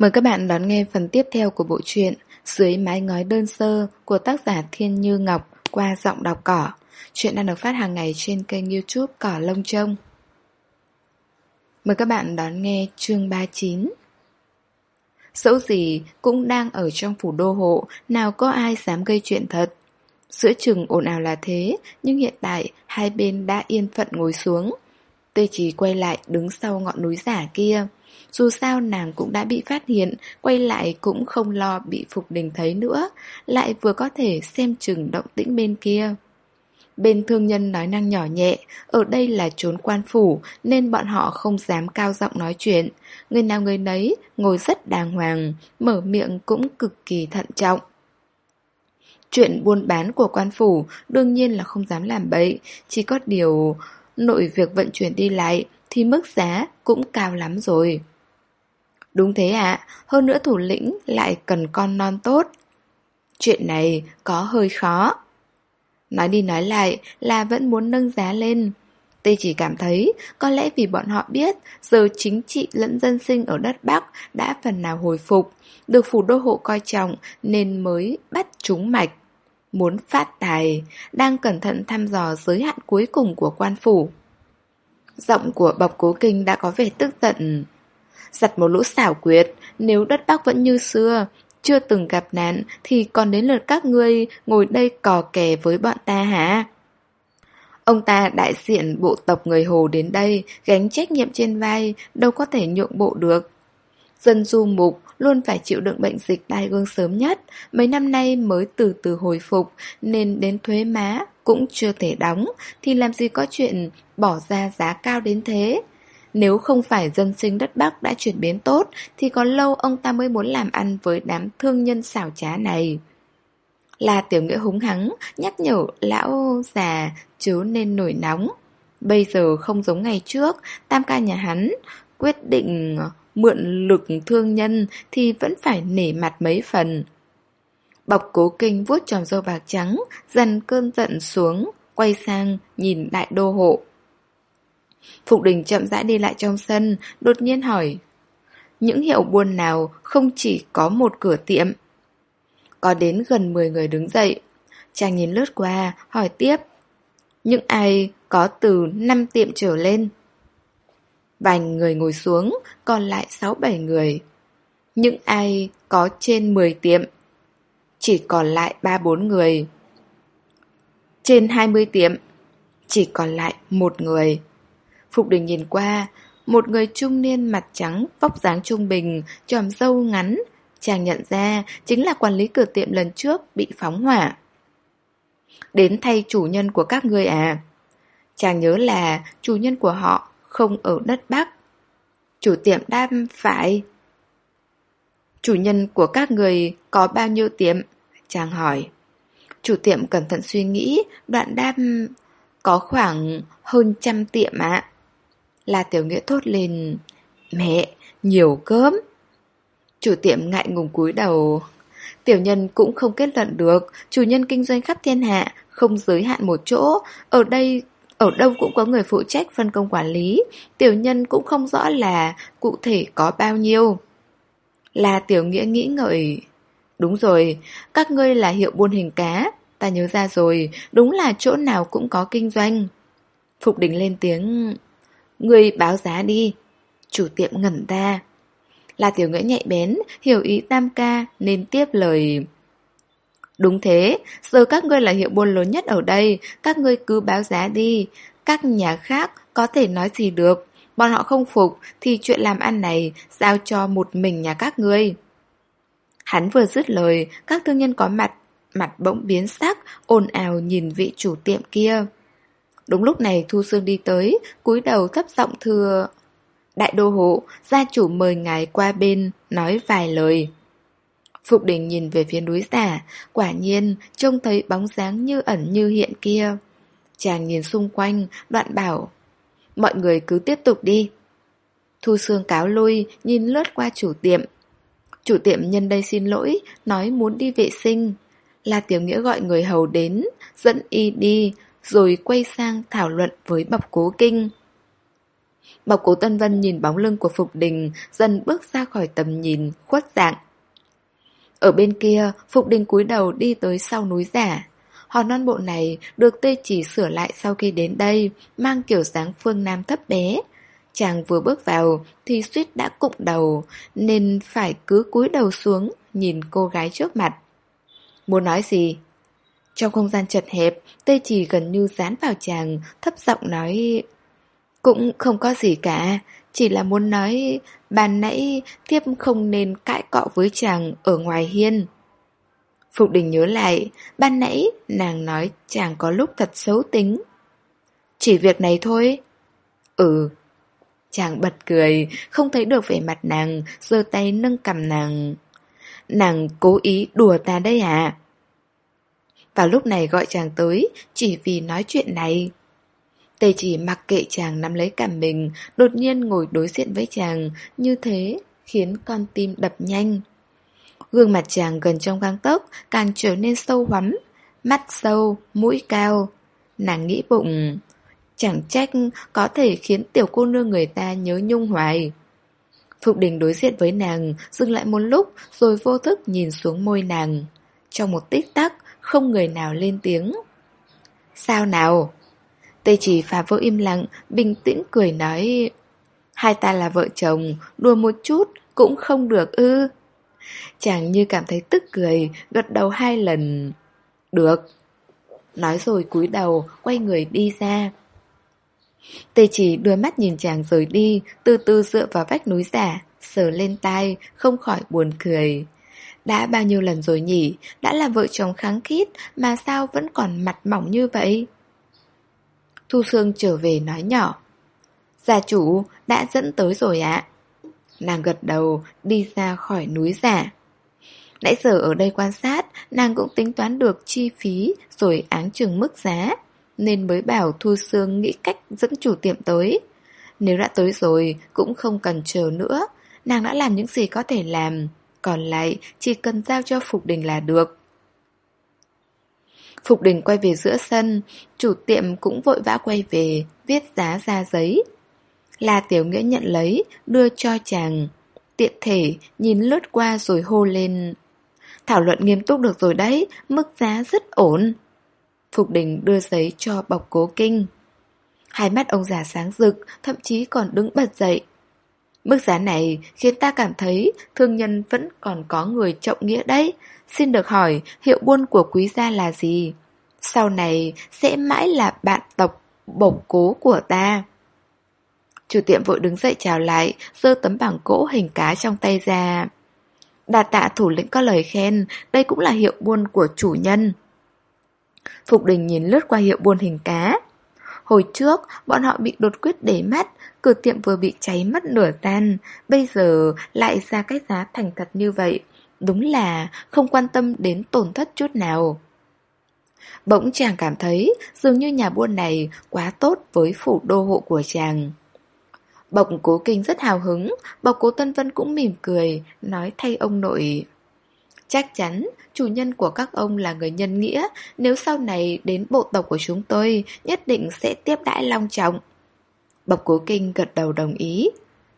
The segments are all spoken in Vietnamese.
Mời các bạn đón nghe phần tiếp theo của bộ truyện Dưới mái ngói đơn sơ của tác giả Thiên Như Ngọc qua giọng đọc cỏ. Chuyện đang được phát hàng ngày trên kênh youtube Cỏ Lông Trông. Mời các bạn đón nghe chương 39 Dẫu gì cũng đang ở trong phủ đô hộ, nào có ai dám gây chuyện thật. Giữa chừng ồn ào là thế, nhưng hiện tại hai bên đã yên phận ngồi xuống. Tê chỉ quay lại đứng sau ngọn núi giả kia. Dù sao nàng cũng đã bị phát hiện, quay lại cũng không lo bị Phục Đình thấy nữa, lại vừa có thể xem chừng động tĩnh bên kia. Bên thương nhân nói năng nhỏ nhẹ, ở đây là trốn quan phủ nên bọn họ không dám cao giọng nói chuyện. Người nào người nấy ngồi rất đàng hoàng, mở miệng cũng cực kỳ thận trọng. Chuyện buôn bán của quan phủ đương nhiên là không dám làm bậy, chỉ có điều nội việc vận chuyển đi lại thì mức giá cũng cao lắm rồi. Đúng thế ạ, hơn nữa thủ lĩnh lại cần con non tốt. Chuyện này có hơi khó. Nói đi nói lại là vẫn muốn nâng giá lên. Tê chỉ cảm thấy có lẽ vì bọn họ biết giờ chính trị lẫn dân sinh ở đất Bắc đã phần nào hồi phục, được phủ đô hộ coi trọng nên mới bắt chúng mạch. Muốn phát tài, đang cẩn thận thăm dò giới hạn cuối cùng của quan phủ. Giọng của bọc cố kinh đã có vẻ tức giận. Giặt một lũ xảo quyệt, nếu đất Bắc vẫn như xưa, chưa từng gặp nạn thì còn đến lượt các ngươi ngồi đây cò kè với bọn ta hả? Ông ta đại diện bộ tộc người Hồ đến đây, gánh trách nhiệm trên vai, đâu có thể nhượng bộ được. Dân du mục luôn phải chịu đựng bệnh dịch tai gương sớm nhất, mấy năm nay mới từ từ hồi phục, nên đến thuế má cũng chưa thể đóng, thì làm gì có chuyện bỏ ra giá cao đến thế. Nếu không phải dân sinh đất Bắc đã chuyển biến tốt, thì có lâu ông ta mới muốn làm ăn với đám thương nhân xảo trá này. Là tiểu nghĩa húng hắng, nhắc nhở lão già chứ nên nổi nóng. Bây giờ không giống ngày trước, tam ca nhà hắn quyết định mượn lực thương nhân thì vẫn phải nể mặt mấy phần. Bọc cố kinh vuốt tròn dâu bạc trắng, dần cơn giận xuống, quay sang nhìn đại đô hộ. Phục đình chậm rãi đi lại trong sân, đột nhiên hỏi. Những hiệu buôn nào không chỉ có một cửa tiệm? Có đến gần 10 người đứng dậy. Chàng nhìn lướt qua, hỏi tiếp. Những ai có từ 5 tiệm trở lên? Vài người ngồi xuống, còn lại 6-7 người. Những ai có trên 10 tiệm? Chỉ còn lại 3-4 người. Trên 20 tiệm, chỉ còn lại một người. Phục đình nhìn qua, một người trung niên mặt trắng, vóc dáng trung bình, tròm dâu ngắn. Chàng nhận ra chính là quản lý cửa tiệm lần trước bị phóng hỏa. Đến thay chủ nhân của các người à? Chàng nhớ là chủ nhân của họ không ở đất Bắc. Chủ tiệm đam phải. Chủ nhân của các người có bao nhiêu tiệm? Chàng hỏi. Chủ tiệm cẩn thận suy nghĩ, đoạn đam có khoảng hơn trăm tiệm ạ. Là tiểu nghĩa thốt lên Mẹ, nhiều cơm. Chủ tiệm ngại ngùng cúi đầu. Tiểu nhân cũng không kết luận được Chủ nhân kinh doanh khắp thiên hạ Không giới hạn một chỗ. Ở đây ở đâu cũng có người phụ trách phân công quản lý. Tiểu nhân cũng không rõ là Cụ thể có bao nhiêu. Là tiểu nghĩa nghĩ ngợi Đúng rồi Các ngươi là hiệu buôn hình cá Ta nhớ ra rồi Đúng là chỗ nào cũng có kinh doanh. Phục đình lên tiếng Người báo giá đi. Chủ tiệm ngẩn ra. Là tiểu nghĩa nhạy bén, hiểu ý tam ca nên tiếp lời. Đúng thế, giờ các ngươi là hiệu buôn lớn nhất ở đây, các ngươi cứ báo giá đi. Các nhà khác có thể nói gì được, bọn họ không phục thì chuyện làm ăn này giao cho một mình nhà các ngươi. Hắn vừa dứt lời, các thương nhân có mặt, mặt bỗng biến sắc, ồn ào nhìn vị chủ tiệm kia. Đúng lúc này Thu Sương đi tới, cúi đầu thấp giọng thưa. Đại đô hộ, gia chủ mời ngài qua bên, nói vài lời. Phục đình nhìn về phía núi giả, quả nhiên trông thấy bóng dáng như ẩn như hiện kia. Chàng nhìn xung quanh, đoạn bảo, mọi người cứ tiếp tục đi. Thu Sương cáo lui, nhìn lướt qua chủ tiệm. Chủ tiệm nhân đây xin lỗi, nói muốn đi vệ sinh. La Tiểu Nghĩa gọi người hầu đến, dẫn y đi, rồi quay sang thảo luận với bọc cố kinh. Bọc cố Tân Vân nhìn bóng lưng của Phục Đình, Dần bước ra khỏi tầm nhìn, Khuất dạng Ở bên kia, Phục Đình cúi đầu đi tới sau núi giả Hòn non bộ này được tê chỉ sửa lại sau khi đến đây, Mang kiểu dáng phương Nam thấp bé Chàng vừa bước vào thì suýt đã cụng đầu, Nên phải cứ cúi đầu xuống Nhìn cô gái trước mặt Muốn nói gì? Trong không gian chật hẹp Tê chỉ gần như dán vào chàng Thấp giọng nói Cũng không có gì cả Chỉ là muốn nói Bàn nãy tiếp không nên cãi cọ với chàng Ở ngoài hiên Phục đình nhớ lại Ban nãy nàng nói chàng có lúc thật xấu tính Chỉ việc này thôi Ừ Chàng bật cười, không thấy được vẻ mặt nàng, giơ tay nâng cầm nàng. Nàng cố ý đùa ta đây à? Và lúc này gọi chàng tới, chỉ vì nói chuyện này. Tề chỉ mặc kệ chàng nắm lấy cảm mình, đột nhiên ngồi đối diện với chàng, như thế khiến con tim đập nhanh. Gương mặt chàng gần trong găng tấc càng trở nên sâu hoắm, mắt sâu, mũi cao. Nàng nghĩ bụng, chẳng trách có thể khiến tiểu cô nương người ta nhớ nhung hoài. Phục đình đối diện với nàng, dừng lại một lúc rồi vô thức nhìn xuống môi nàng. Trong một tích tắc, không người nào lên tiếng. Sao nào? Tê chỉ phá vỡ im lặng, bình tĩnh cười nói Hai ta là vợ chồng, đùa một chút cũng không được ư? Chàng như cảm thấy tức cười, gật đầu hai lần. Được. Nói rồi cúi đầu, quay người đi ra. Tê chỉ đưa mắt nhìn chàng rời đi, từ từ dựa vào vách núi giả, sờ lên tai, không khỏi buồn cười đã bao nhiêu lần rồi nhỉ, đã là vợ chồng kháng khít mà sao vẫn còn mặt mỏng như vậy? Thu Sương trở về nói nhỏ. Gia chủ, đã dẫn tới rồi ạ. Nàng gật đầu, đi ra khỏi núi giả. Nãy giờ ở đây quan sát, nàng cũng tính toán được chi phí rồi áng chừng mức giá, nên mới bảo Thu Sương nghĩ cách dẫn chủ tiệm tới. Nếu đã tới rồi, cũng không cần chờ nữa, nàng đã làm những gì có thể làm, còn lại, chỉ cần giao cho Phục Đình là được. Phục Đình quay về giữa sân, Chủ tiệm cũng vội vã quay về, Viết giá ra giấy. La Tiểu Nghĩa nhận lấy, Đưa cho chàng. Tiện thể, nhìn lướt qua rồi hô lên. Thảo luận nghiêm túc được rồi đấy, Mức giá rất ổn. Phục Đình đưa giấy cho bọc cố kinh. Hai mắt ông già sáng rực, Thậm chí còn đứng bật dậy Mức giá này khiến ta cảm thấy thương nhân vẫn còn có người trọng nghĩa đấy. Xin được hỏi hiệu buôn của quý gia là gì? Sau này sẽ mãi là bạn tộc bổng cố của ta. Chủ tiệm vội đứng dậy chào lại, giơ tấm bảng gỗ hình cá trong tay ra. Đà tạ thủ lĩnh có lời khen, đây cũng là hiệu buôn của chủ nhân. Phục đình nhìn lướt qua hiệu buôn hình cá. Hồi trước, bọn họ bị đột quyết để mắt, cửa tiệm vừa bị cháy mất nửa tan, bây giờ lại ra cái giá thành thật như vậy. Đúng là không quan tâm đến tổn thất chút nào. Bỗng chàng cảm thấy dường như nhà buôn này quá tốt với phủ đô hộ của chàng. Bọc cố kinh rất hào hứng, bọc cố Tân Vân cũng mỉm cười, nói thay ông nội. Chắc chắn, chủ nhân của các ông là người nhân nghĩa, nếu sau này đến bộ tộc của chúng tôi, nhất định sẽ tiếp đãi long trọng. Bọc cố kinh gật đầu đồng ý.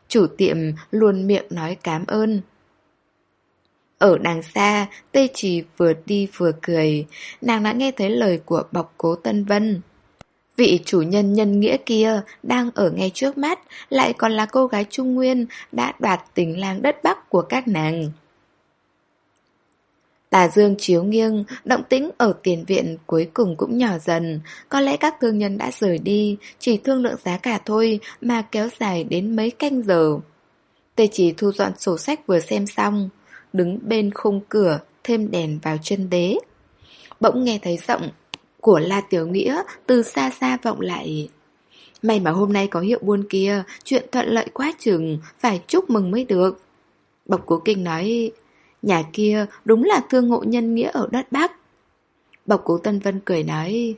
Chủ tiệm luôn miệng nói cảm ơn. Ở đằng xa, Tê Trì vừa đi vừa cười, nàng đã nghe thấy lời của bọc cố Tân Vân. Vị chủ nhân nhân nghĩa kia đang ở ngay trước mắt, lại còn là cô gái Trung Nguyên đã đoạt tình lang đất Bắc của các nàng. Tà dương chiếu nghiêng, động tĩnh ở tiền viện cuối cùng cũng nhỏ dần. Có lẽ các thương nhân đã rời đi, chỉ thương lượng giá cả thôi mà kéo dài đến mấy canh giờ. Tê chỉ thu dọn sổ sách vừa xem xong, đứng bên khung cửa, thêm đèn vào chân đế. Bỗng nghe thấy giọng của La Tiểu Nghĩa từ xa xa vọng lại. May mà hôm nay có hiệu buôn kia, chuyện thuận lợi quá chừng, phải chúc mừng mới được. Bọc Cố Kinh nói, Nhà kia đúng là thương ngộ nhân nghĩa ở đất Bắc. Bọc cố Tân Vân cười nói,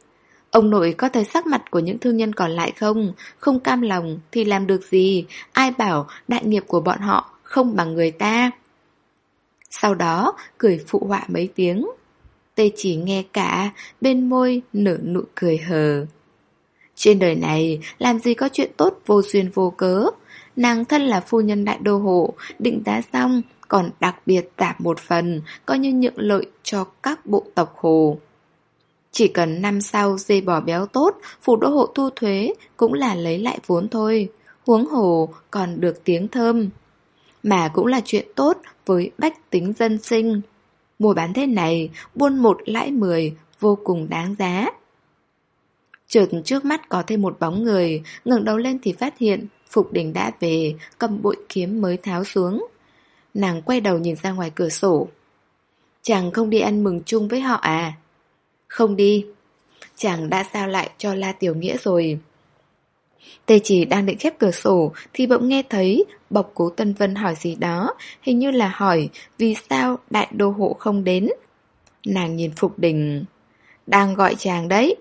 ông nội có thấy sắc mặt của những thương nhân còn lại không? Không cam lòng thì làm được gì? Ai bảo đại nghiệp của bọn họ không bằng người ta? Sau đó cười phụ họa mấy tiếng. Tê chỉ nghe cả, bên môi nở nụ cười hờ. Trên đời này, làm gì có chuyện tốt vô duyên vô cớ. Nàng thân là phu nhân đại đô hộ, định giá xong, còn đặc biệt tạp một phần, coi như nhượng lợi cho các bộ tộc hồ. Chỉ cần năm sau dê bò béo tốt, phủ đô hộ thu thuế cũng là lấy lại vốn thôi. Huống hồ còn được tiếng thơm. Mà cũng là chuyện tốt với bách tính dân sinh. Mua bán thế này, buôn một lãi mười, vô cùng đáng giá. Chợt trước mắt có thêm một bóng người, ngẩng đầu lên thì phát hiện Phục đình đã về, cầm bội kiếm mới tháo xuống. Nàng quay đầu nhìn ra ngoài cửa sổ. Chàng không đi ăn mừng chung với họ à? Không đi. Chàng đã sao lại cho La Tiểu Nghĩa rồi. Tê chỉ đang định khép cửa sổ thì bỗng nghe thấy bọc cố Tân Vân hỏi gì đó, hình như là hỏi vì sao đại đô hộ không đến. Nàng nhìn Phục Đình. Đang gọi chàng đấy.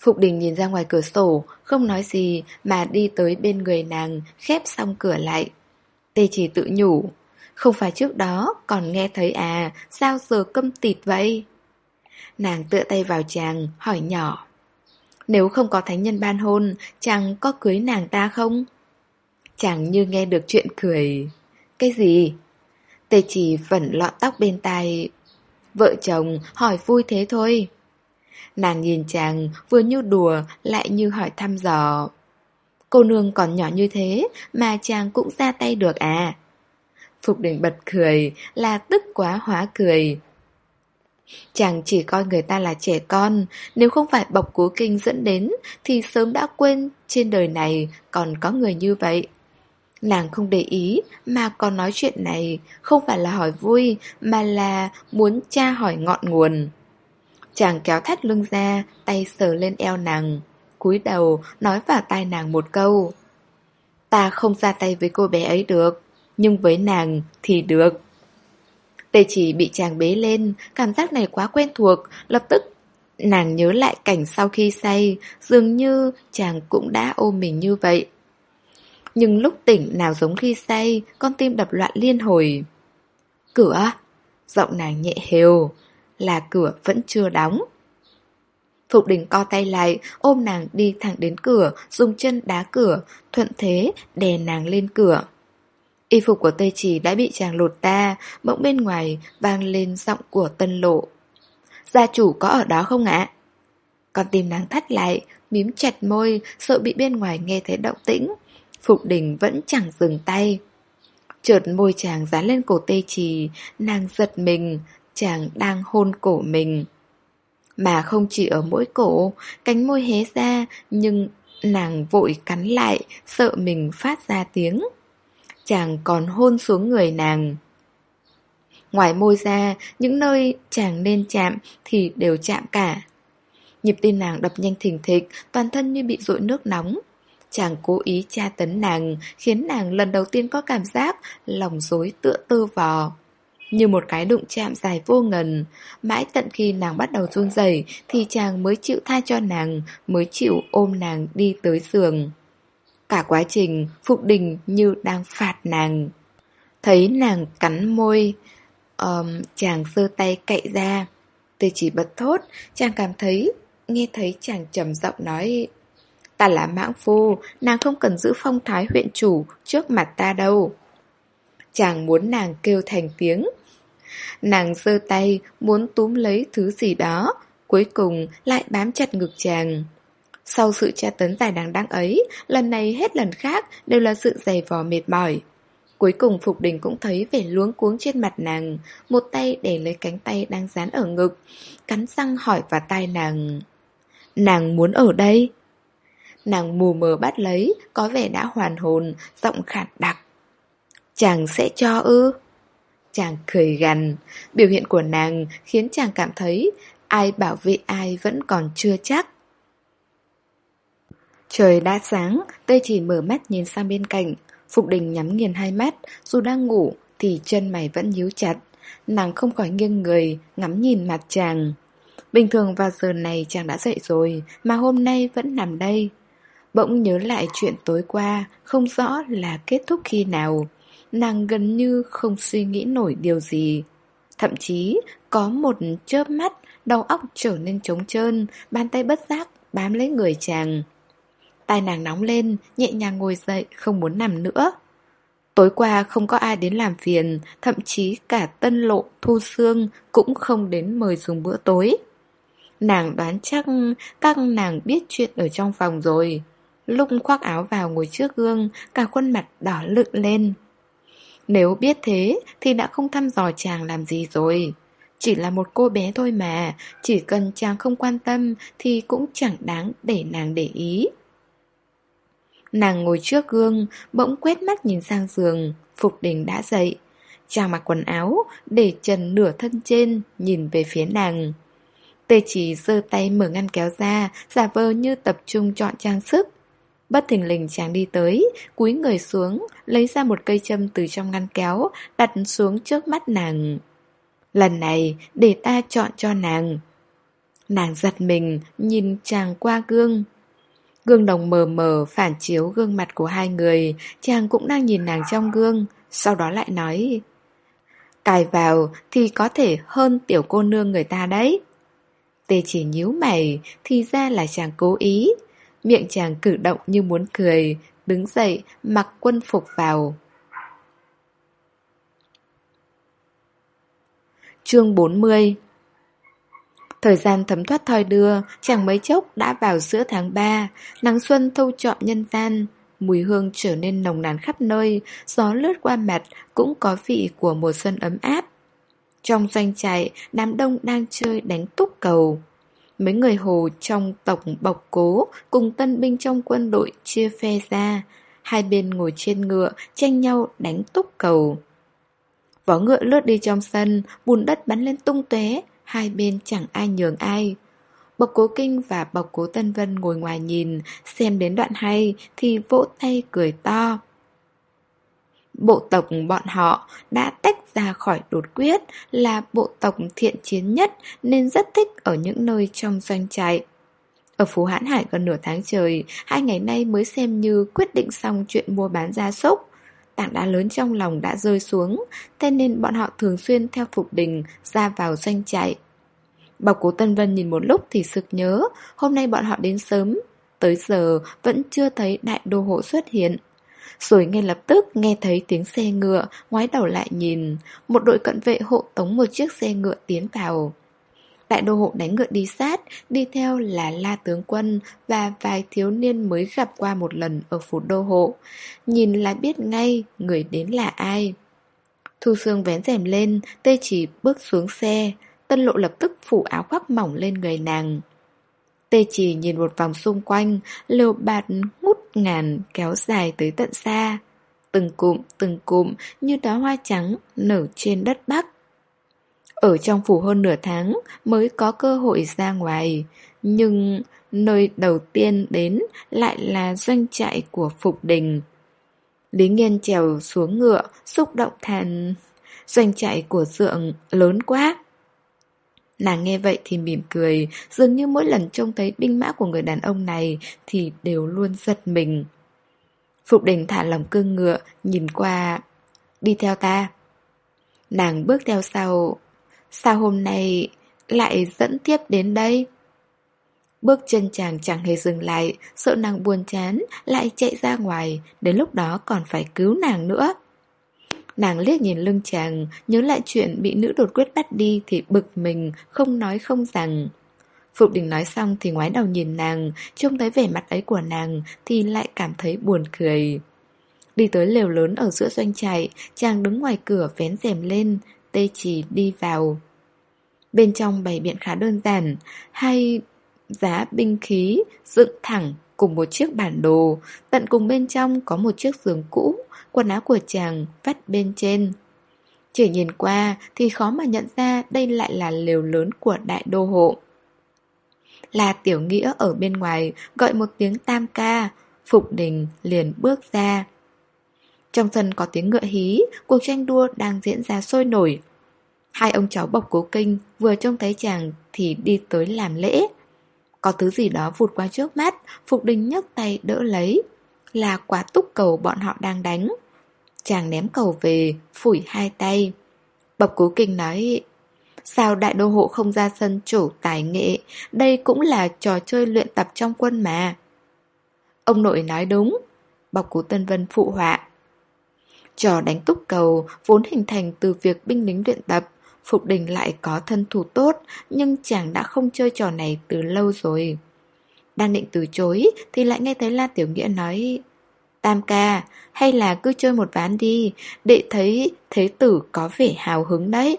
Phục Đình nhìn ra ngoài cửa sổ, không nói gì mà đi tới bên người nàng, khép xong cửa lại. Tê chỉ tự nhủ. Không phải trước đó còn nghe thấy à, sao giờ câm tịt vậy? Nàng tựa tay vào chàng, hỏi nhỏ. Nếu không có thánh nhân ban hôn, chàng có cưới nàng ta không? Chàng như nghe được chuyện cười. Cái gì? Tê chỉ vẫn lọn tóc bên tai. Vợ chồng hỏi vui thế thôi. Nàng nhìn chàng vừa như đùa lại như hỏi thăm dò. Cô nương còn nhỏ như thế mà chàng cũng ra tay được à? Phục đỉnh bật cười là tức quá hóa cười. Chàng chỉ coi người ta là trẻ con, nếu không phải bọc cố kinh dẫn đến thì sớm đã quên trên đời này còn có người như vậy. Nàng không để ý mà còn nói chuyện này không phải là hỏi vui mà là muốn tra hỏi ngọn nguồn. Chàng kéo thắt lưng ra, tay sờ lên eo nàng, cúi đầu nói vào tai nàng một câu. Ta không ra tay với cô bé ấy được, nhưng với nàng thì được. Tê chỉ bị chàng bế lên, cảm giác này quá quen thuộc, lập tức nàng nhớ lại cảnh sau khi say, dường như chàng cũng đã ôm mình như vậy. Nhưng lúc tỉnh nào giống khi say, con tim đập loạn liên hồi. Cửa! Giọng nàng nhẹ hều, là cửa vẫn chưa đóng. Phục đình co tay lại, ôm nàng đi thẳng đến cửa, dùng chân đá cửa, thuận thế đè nàng lên cửa. Y phục của Tây Chỉ đã bị chàng lột ta, bỗng bên ngoài vang lên giọng của tân lộ. Gia chủ có ở đó không ạ? Con tim nàng thắt lại, mím chặt môi, sợ bị bên ngoài nghe thấy động tĩnh. Phục đình vẫn chẳng dừng tay. Chợt môi chàng dán lên cổ Tây trì, nàng giật mình, chàng đang hôn cổ mình. Mà không chỉ ở mỗi cổ, cánh môi hé ra, nhưng nàng vội cắn lại, sợ mình phát ra tiếng. Chàng còn hôn xuống người nàng. Ngoài môi ra, những nơi chàng nên chạm thì đều chạm cả. Nhịp tim nàng đập nhanh thình thịch, toàn thân như bị dội nước nóng. Chàng cố ý tra tấn nàng, khiến nàng lần đầu tiên có cảm giác lòng dối tựa tơ vò. Như một cái đụng chạm dài vô ngần Mãi tận khi nàng bắt đầu run rẩy Thì chàng mới chịu tha cho nàng Mới chịu ôm nàng đi tới giường. Cả quá trình Phục Đình như đang phạt nàng. Thấy nàng cắn môi um, Chàng sơ tay cậy ra. Từ chỉ bật thốt Chàng cảm thấy Nghe thấy chàng trầm giọng nói Ta là mãng phu Nàng không cần giữ phong thái huyện chủ Trước mặt ta đâu. Chàng muốn nàng kêu thành tiếng Nàng giơ tay muốn túm lấy thứ gì đó, Cuối cùng lại bám chặt ngực chàng Sau sự tra tấn dài đằng đăng ấy, Lần này hết lần khác đều là sự dày vò mệt mỏi Cuối cùng Phục Đình cũng thấy vẻ luống cuống trên mặt nàng, Một tay để lấy cánh tay đang dán ở ngực, Cắn răng hỏi vào tai nàng Nàng muốn ở đây? Nàng mù mờ bắt lấy, Có vẻ đã hoàn hồn, Giọng khản đặc Chàng sẽ cho ư? Chàng cười gằn, biểu hiện của nàng khiến chàng cảm thấy ai bảo vệ ai vẫn còn chưa chắc. Trời đã sáng, tê chỉ mở mắt nhìn sang bên cạnh. Phục đình nhắm nghiền hai mắt, dù đang ngủ thì chân mày vẫn nhíu chặt. Nàng không khỏi nghiêng người, ngắm nhìn mặt chàng. Bình thường vào giờ này chàng đã dậy rồi, mà hôm nay vẫn nằm đây. Bỗng nhớ lại chuyện tối qua, không rõ là kết thúc khi nào nàng gần như không suy nghĩ nổi điều gì. Thậm chí có một chớp mắt, đầu óc trở nên trống trơn, bàn tay bất giác bám lấy người chàng. Tai nàng nóng lên, nhẹ nhàng ngồi dậy, không muốn nằm nữa. Tối qua không có ai đến làm phiền, thậm chí cả tân lộ, thu xương cũng không đến mời dùng bữa tối. Nàng đoán chắc các nàng biết chuyện ở trong phòng rồi. Lúc khoác áo vào ngồi trước gương, cả khuôn mặt đỏ lựng lên. Nếu biết thế thì đã không thăm dò chàng làm gì rồi. Chỉ là một cô bé thôi mà, chỉ cần chàng không quan tâm thì cũng chẳng đáng để nàng để ý. Nàng ngồi trước gương, bỗng quét mắt nhìn sang giường, Phục Đình đã dậy. Chàng mặc quần áo, để trần nửa thân trên, nhìn về phía nàng. Tê chỉ giơ tay mở ngăn kéo ra, giả vờ như tập trung chọn trang sức. Bất thình lình chàng đi tới, cúi người xuống, lấy ra một cây châm từ trong ngăn kéo, đặt xuống trước mắt nàng. Lần này, để ta chọn cho nàng. Nàng giật mình, nhìn chàng qua gương. Gương đồng mờ mờ phản chiếu gương mặt của hai người, chàng cũng đang nhìn nàng trong gương, sau đó lại nói Cài vào thì có thể hơn tiểu cô nương người ta đấy. Tê chỉ nhíu mày, thì ra là chàng cố ý. Miệng chàng cử động như muốn cười, đứng dậy, mặc quân phục vào. Chương 40 Thời gian thấm thoát thoi đưa, chẳng mấy chốc đã vào giữa tháng 3, nắng xuân thâu trọn nhân gian, mùi hương trở nên nồng nàn khắp nơi, gió lướt qua mặt cũng có vị của mùa xuân ấm áp. Trong doanh trại, đám đông đang chơi đánh túc cầu. Mấy người hồ trong tổng bọc cố cùng tân binh trong quân đội chia phe ra, hai bên ngồi trên ngựa tranh nhau đánh túc cầu. Vó ngựa lướt đi trong sân, bùn đất bắn lên tung tóe, hai bên chẳng ai nhường ai. Bộc Cố Kinh và Bộc Cố Tân Vân ngồi ngoài nhìn, xem đến đoạn hay thì vỗ tay cười to. Bộ tộc bọn họ đã tách ra khỏi đột quyết là bộ tộc thiện chiến nhất nên rất thích ở những nơi trong doanh trại. Ở Phú Hãn Hải gần nửa tháng trời, hai ngày nay mới xem như quyết định xong chuyện mua bán gia súc. Tảng đá lớn trong lòng đã rơi xuống, thế nên bọn họ thường xuyên theo Phục Đình ra vào doanh trại. Bọc cố Tân Vân nhìn một lúc thì sực nhớ, hôm nay bọn họ đến sớm, tới giờ vẫn chưa thấy đại đô hộ xuất hiện. Rồi ngay lập tức nghe thấy tiếng xe ngựa, ngoái đầu lại nhìn, một đội cận vệ hộ tống một chiếc xe ngựa tiến vào. Đại đô hộ đánh ngựa đi sát, đi theo là La Tướng Quân và vài thiếu niên mới gặp qua một lần ở phủ đô hộ. Nhìn là biết ngay người đến là ai. Thu Sương vén rèm lên, tê chỉ bước xuống xe. Tân lộ lập tức phủ áo khoác mỏng lên người nàng. Tê chỉ nhìn một vòng xung quanh, lều bạt ngút ngàn kéo dài tới tận xa. Từng cụm, từng cụm như đóa hoa trắng nở trên đất Bắc. Ở trong phủ hơn nửa tháng mới có cơ hội ra ngoài, nhưng nơi đầu tiên đến lại là doanh trại của Phục Đình. Lý Nghiên trèo xuống ngựa, xúc động than Doanh trại của dượng lớn quá. Nàng nghe vậy thì mỉm cười, dường như mỗi lần trông thấy binh mã của người đàn ông này thì đều luôn giật mình. Phục đình thả lòng cương ngựa, nhìn qua, đi theo ta. Nàng bước theo sau, sao hôm nay lại dẫn tiếp đến đây? Bước chân chàng chẳng hề dừng lại, sợ nàng buồn chán, lại chạy ra ngoài, đến lúc đó còn phải cứu nàng nữa. Nàng liếc nhìn lưng chàng, nhớ lại chuyện bị nữ đột quyết bắt đi thì bực mình, không nói không rằng. Phục đình nói xong thì ngoái đầu nhìn nàng, trông thấy vẻ mặt ấy của nàng thì lại cảm thấy buồn cười. Đi tới lều lớn ở giữa doanh trại, chàng đứng ngoài cửa vén rèm lên, tê chỉ đi vào. Bên trong bày biện khá đơn giản, hai giá binh khí dựng thẳng cùng một chiếc bản đồ, tận cùng bên trong có một chiếc giường cũ, quần áo của chàng vắt bên trên. Chỉ nhìn qua thì khó mà nhận ra đây lại là lều lớn của đại đô hộ. Là tiểu nghĩa ở bên ngoài gọi một tiếng tam ca, Phục đình liền bước ra. Trong sân có tiếng ngựa hí, cuộc tranh đua đang diễn ra sôi nổi. Hai ông cháu bọc cố kinh vừa trông thấy chàng thì đi tới làm lễ. Có thứ gì đó vụt qua trước mắt, Phục Đình nhấc tay đỡ lấy. Là quả túc cầu bọn họ đang đánh. Chàng ném cầu về, phủi hai tay. Bọc cố kinh nói, Sao đại đô hộ không ra sân chủ tài nghệ Đây cũng là trò chơi luyện tập trong quân mà Ông nội nói đúng Bọc cú Tân Vân phụ họa Trò đánh túc cầu vốn hình thành từ việc binh lính luyện tập Phục đình lại có thân thủ tốt, Nhưng chàng đã không chơi trò này từ lâu rồi. Đang định từ chối, Thì lại nghe thấy La Tiểu Nghĩa nói, Tam ca, Hay là cứ chơi một ván đi Đệ thấy thế tử có vẻ hào hứng đấy.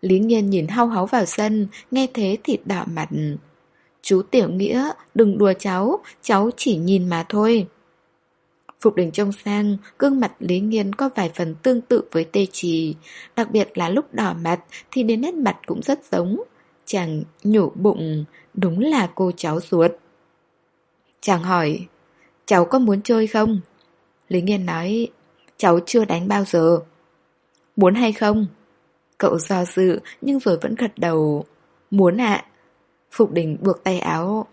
Lý Nhiên nhìn hao háu vào sân, Nghe thế thì đỏ mặt. Chú Tiểu Nghĩa, Đừng đùa cháu Cháu chỉ nhìn mà thôi. Phục đình trông sang, gương mặt Lý Nghiên có vài phần tương tự với tê trì, đặc biệt là lúc đỏ mặt thì đến nét mặt cũng rất giống. Chàng nhổ bụng, đúng là cô cháu ruột. Chàng hỏi, cháu có muốn chơi không? Lý Nghiên nói, cháu chưa đánh bao giờ. Muốn hay không? Cậu do dự nhưng rồi vẫn gật đầu. Muốn ạ. Phục đình buộc tay áo.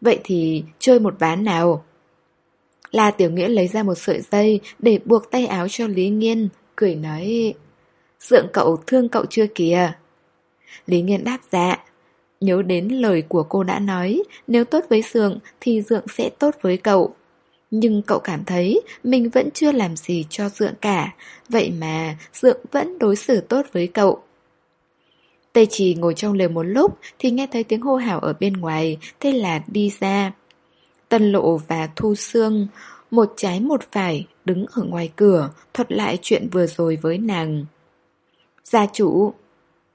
Vậy thì chơi một ván nào? La Tiểu Nghĩa lấy ra một sợi dây để buộc tay áo cho Lý Nghiên, cười nói Dượng cậu thương cậu chưa kìa? Lý Nghiên đáp dạ. Nhớ đến lời của cô đã nói Nếu tốt với Dượng thì Dượng sẽ tốt với cậu. Nhưng cậu cảm thấy mình vẫn chưa làm gì cho Dượng cả Vậy mà Dượng vẫn đối xử tốt với cậu. Tây Trì ngồi trong lều một lúc Thì nghe thấy tiếng hô hào ở bên ngoài Thế là đi ra. Tân Lộ và Thu Sương, một trái một phải, đứng ở ngoài cửa, thuật lại chuyện vừa rồi với nàng. Gia chủ,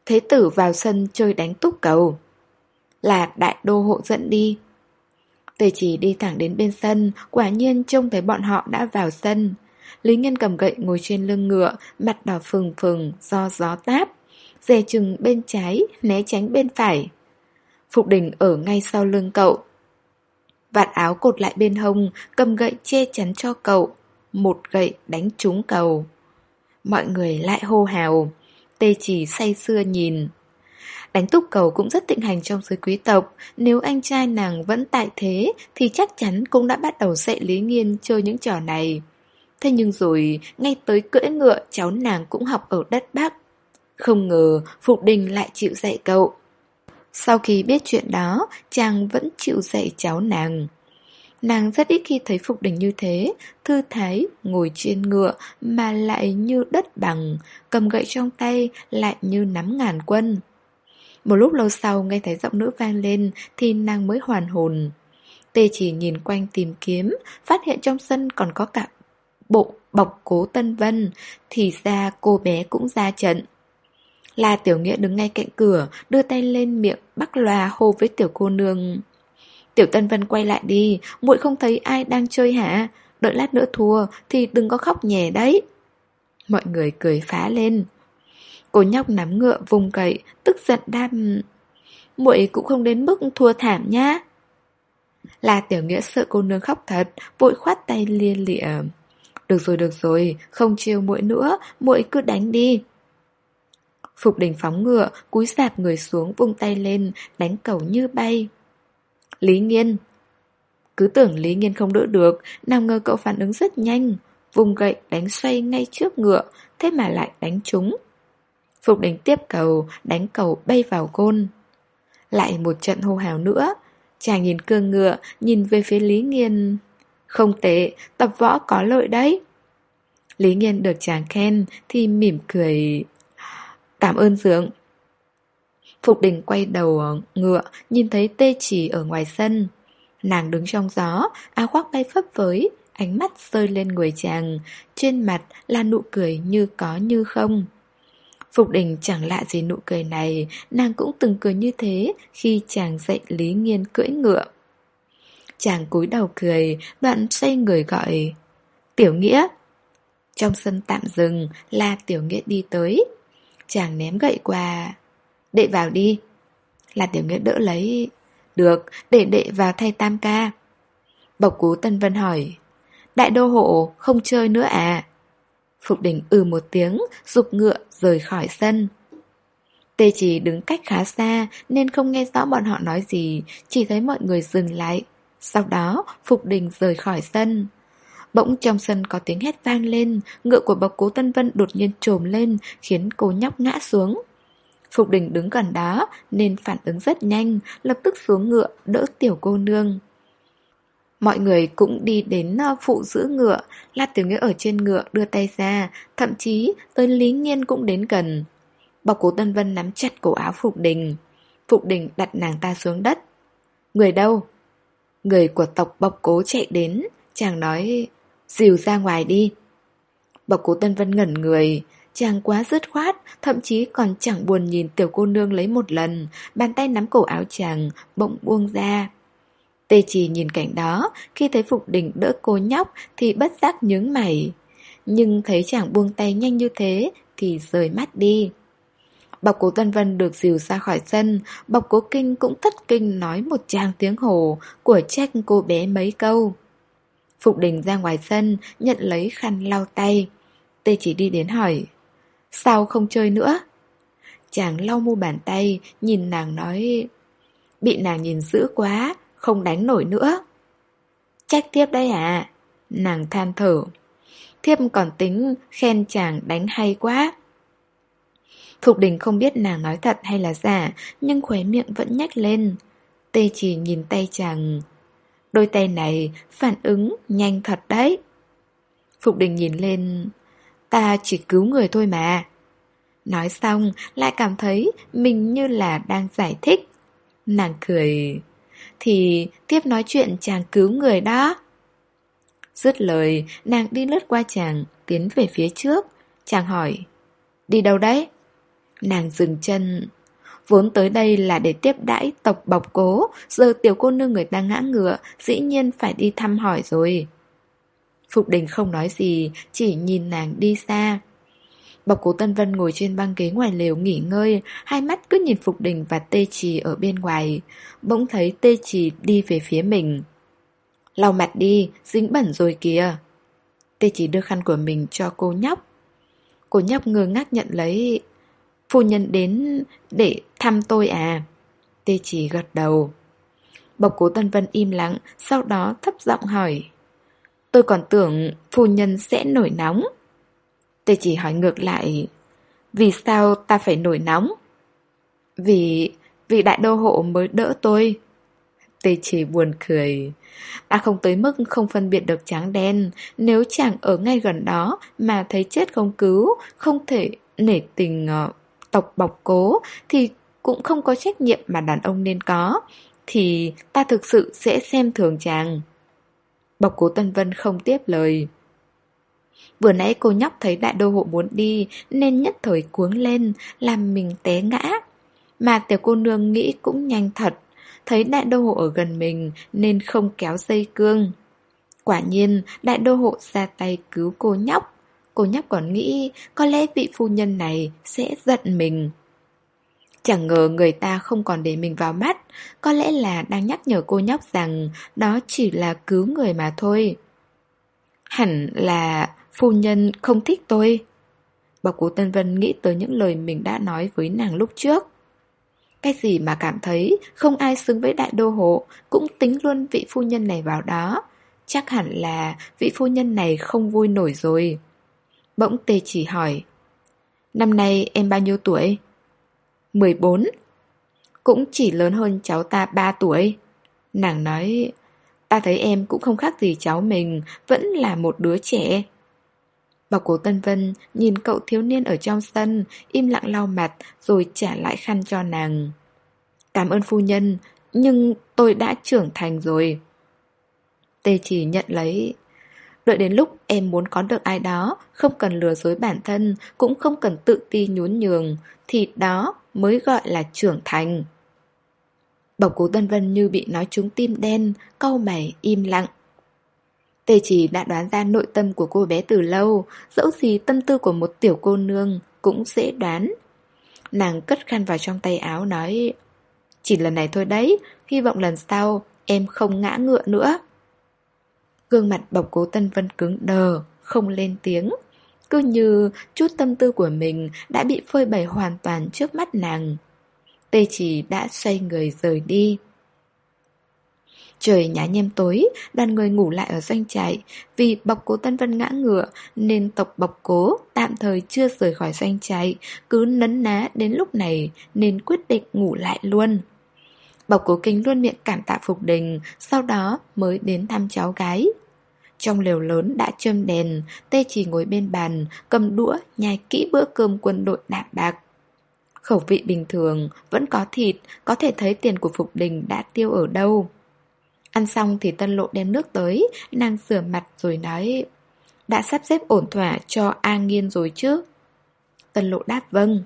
thế tử vào sân chơi đánh túc cầu. Là đại đô hộ dẫn đi. Tề chỉ đi thẳng đến bên sân, quả nhiên trông thấy bọn họ đã vào sân. Lý Nhân cầm gậy ngồi trên lưng ngựa, mặt đỏ phừng phừng do gió táp. Dè chừng bên trái, né tránh bên phải. Phục đình ở ngay sau lưng cậu, Vạt áo cột lại bên hông, cầm gậy che chắn cho cậu. Một gậy đánh trúng cầu. Mọi người lại hô hào. Tê chỉ say sưa nhìn. Đánh túc cầu cũng rất tịnh hành trong giới quý tộc Nếu anh trai nàng vẫn tại thế Thì chắc chắn cũng đã bắt đầu dạy Lý Nghiên chơi những trò này Thế nhưng rồi Ngay tới cưỡi ngựa cháu nàng cũng học ở đất Bắc Không ngờ Phục Đình lại chịu dạy cậu sau khi biết chuyện đó, chàng vẫn chịu dạy cháu nàng. Nàng rất ít khi thấy Phục Đình như thế, thư thái, ngồi trên ngựa mà lại như đất bằng, cầm gậy trong tay lại như nắm ngàn quân. Một lúc lâu sau nghe thấy giọng nữ vang lên thì nàng mới hoàn hồn. Tê chỉ nhìn quanh tìm kiếm, phát hiện trong sân còn có cả bộ bọc cố Tân Vân, thì ra cô bé cũng ra trận. La Tiểu Nghĩa đứng ngay cạnh cửa, đưa tay lên miệng bắc loa hô với tiểu cô nương. Tiểu Tân Vân quay lại đi, muội không thấy ai đang chơi hả? Đợi lát nữa thua thì đừng có khóc nhè đấy. Mọi người cười phá lên. Cô nhóc nắm ngựa vùng cậy, tức giận đam. muội cũng không đến mức thua thảm nhá. La Tiểu Nghĩa sợ cô nương khóc thật, vội khoát tay lia lịa. Được rồi, được rồi, không chiều muội nữa, muội cứ đánh đi. Phục đình phóng ngựa, cúi sạp người xuống vung tay lên, đánh cầu như bay. Lý Nghiên Cứ tưởng Lý Nghiên không đỡ được, nào ngờ cậu phản ứng rất nhanh. Vùng gậy đánh xoay ngay trước ngựa, thế mà lại đánh trúng. Phục đình tiếp cầu, đánh cầu bay vào gôn. Lại một trận hô hào nữa. Chàng nhìn cương ngựa, nhìn về phía Lý Nghiên. Không tệ, tập võ có lợi đấy. Lý Nghiên được chàng khen thì mỉm cười Cảm ơn Dượng. Phục đình quay đầu ờ, ngựa, nhìn thấy tê chỉ ở ngoài sân. Nàng đứng trong gió, áo khoác bay phấp phới, ánh mắt rơi lên người chàng, trên mặt là nụ cười như có như không. Phục đình chẳng lạ gì nụ cười này, nàng cũng từng cười như thế khi chàng dạy Lý Nghiên cưỡi ngựa. Chàng cúi đầu cười, đoạn xoay người gọi Tiểu Nghĩa Trong sân tạm dừng là Tiểu Nghĩa đi tới Chàng ném gậy qua. Đệ vào đi. Là tiểu nghĩa đỡ lấy. Được, để đệ vào thay tam ca. Bộc cú Tân Vân hỏi Đại đô hộ không chơi nữa à? Phục đình ừ một tiếng Dục ngựa rời khỏi sân. Tê chỉ đứng cách khá xa Nên không nghe rõ bọn họ nói gì Chỉ thấy mọi người dừng lại. Sau đó Phục đình rời khỏi sân. Bỗng trong sân có tiếng hét vang lên, ngựa của bọc cố Tân Vân đột nhiên trồm lên, khiến cô nhóc ngã xuống. Phục đình đứng gần đó nên phản ứng rất nhanh, lập tức xuống ngựa đỡ tiểu cô nương. Mọi người cũng đi đến ờ, phụ giữ ngựa, La Tiểu Nghĩa ở trên ngựa đưa tay ra, thậm chí tới Lý Nghiên cũng đến gần. Bọc cố Tân Vân nắm chặt cổ áo Phục Đình. Phục Đình đặt nàng ta xuống đất. Người đâu? Người của tộc bọc cố chạy đến, chàng nói, dìu ra ngoài đi. Bọc cố Tân Vân ngẩn người, chàng quá dứt khoát, thậm chí còn chẳng buồn nhìn tiểu cô nương lấy một lần, bàn tay nắm cổ áo chàng, bỗng buông ra. Tê chỉ nhìn cảnh đó, khi thấy Phục Đình đỡ cô nhóc thì bất giác nhướng mày. Nhưng thấy chàng buông tay nhanh như thế thì rời mắt đi. Bọc cố Tân Vân được dìu ra khỏi sân, bọc cố Kinh cũng thất kinh nói một tràng tiếng hồ của trách cô bé mấy câu. Phục Đình ra ngoài sân, nhận lấy khăn lau tay. Tê chỉ đi đến hỏi, sao không chơi nữa? Chàng lau mu bàn tay, nhìn nàng nói, bị nàng nhìn dữ quá, không đánh nổi nữa. Trách tiếp đây à? Nàng than thở. Thiếp còn tính khen chàng đánh hay quá. Thục đình không biết nàng nói thật hay là giả, nhưng khóe miệng vẫn nhách lên. Tê chỉ nhìn tay chàng. Đôi tay này phản ứng nhanh thật đấy. Phục đình nhìn lên, ta chỉ cứu người thôi mà. Nói xong lại cảm thấy mình như là đang giải thích. Nàng cười, thì tiếp nói chuyện chàng cứu người đó. Dứt lời, nàng đi lướt qua chàng, tiến về phía trước. Chàng hỏi, đi đâu đấy? Nàng dừng chân. Vốn tới đây là để tiếp đãi tộc bọc cố, giờ tiểu cô nương người ta ngã ngựa, dĩ nhiên phải đi thăm hỏi rồi. Phục đình không nói gì, chỉ nhìn nàng đi xa. Bọc cố Tân Vân ngồi trên băng ghế ngoài lều nghỉ ngơi, hai mắt cứ nhìn Phục Đình và Tê Trì ở bên ngoài. Bỗng thấy Tê Trì đi về phía mình. Lau mặt đi, dính bẩn rồi kìa. Tê Trì đưa khăn của mình cho cô nhóc. Cô nhóc ngơ ngác nhận lấy. Phu nhân đến để thăm tôi à? Tê chỉ gật đầu. bộc cố Tân Vân im lặng, sau đó thấp giọng hỏi. Tôi còn tưởng phu nhân sẽ nổi nóng. Tê chỉ hỏi ngược lại Vì sao ta phải nổi nóng? Vì... vì đại đô hộ mới đỡ tôi Tê chỉ buồn cười Ta không tới mức không phân biệt được trắng đen Nếu chàng ở ngay gần đó Mà thấy chết không cứu Không thể nể tình ờ, tộc bọc cố Thì cũng không có trách nhiệm mà đàn ông nên có, Thì ta thực sự sẽ xem thường chàng. Bọc cố Tân Vân không tiếp lời. Vừa nãy cô nhóc thấy đại đô hộ muốn đi, Nên nhất thời cuống lên, Làm mình té ngã. Mà tiểu cô nương nghĩ cũng nhanh thật, Thấy đại đô hộ ở gần mình Nên không kéo dây cương. Quả nhiên, đại đô hộ ra tay cứu cô nhóc. Cô nhóc còn nghĩ Có lẽ vị phu nhân này sẽ giận mình Chẳng ngờ người ta không còn để mình vào mắt Có lẽ là đang nhắc nhở cô nhóc rằng Đó chỉ là cứu người mà thôi Hẳn là Phu nhân không thích tôi. Bọc cố Tân Vân nghĩ tới những lời mình đã nói với nàng lúc trước. Cái gì mà cảm thấy không ai xứng với đại đô hộ, cũng tính luôn vị phu nhân này vào đó. Chắc hẳn là vị phu nhân này không vui nổi rồi. Bỗng tê chỉ hỏi. Năm nay em bao nhiêu tuổi? 14. Cũng chỉ lớn hơn cháu ta 3 tuổi. Nàng nói, ta thấy em cũng không khác gì cháu mình, vẫn là một đứa trẻ. Bảo cố Tân Vân nhìn cậu thiếu niên ở trong sân, im lặng lau mặt rồi trả lại khăn cho nàng. Cảm ơn phu nhân, nhưng tôi đã trưởng thành rồi. Tê chỉ nhận lấy. Đợi đến lúc em muốn có được ai đó, không cần lừa dối bản thân, cũng không cần tự ti nhún nhường, thì đó mới gọi là trưởng thành. Bọc cố Tân Vân như bị nói trúng tim đen, câu mày im lặng. Tê chỉ đã đoán ra nội tâm của cô bé từ lâu, dẫu gì tâm tư của một tiểu cô nương cũng dễ đoán. Nàng cất khăn vào trong tay áo nói Chỉ lần này thôi đấy, hy vọng lần sau em không ngã ngựa nữa. Gương mặt bọc cố Tân Vân cứng đờ, không lên tiếng. Cứ như chút tâm tư của mình đã bị phơi bày hoàn toàn trước mắt nàng. Tê chỉ đã xoay người rời đi. Trời nhá nhem tối, đoàn người ngủ lại ở doanh trại. Vì bọc cố Tân Vân ngã ngựa, nên tộc bọc cố tạm thời chưa rời khỏi doanh trại, cứ nấn ná đến lúc này nên quyết định ngủ lại luôn. Bọc cố kinh luôn miệng cảm tạ Phục Đình, sau đó mới đến thăm cháu gái. Trong lều lớn đã châm đèn, tê chỉ ngồi bên bàn, cầm đũa, nhai kỹ bữa cơm quân đội đạm bạc. Khẩu vị bình thường, vẫn có thịt, có thể thấy tiền của Phục Đình đã tiêu ở đâu. Ăn xong thì tân lộ đem nước tới, nàng rửa mặt rồi nói Đã sắp xếp ổn thỏa cho A Nghiên rồi chứ? Tân lộ đáp vâng.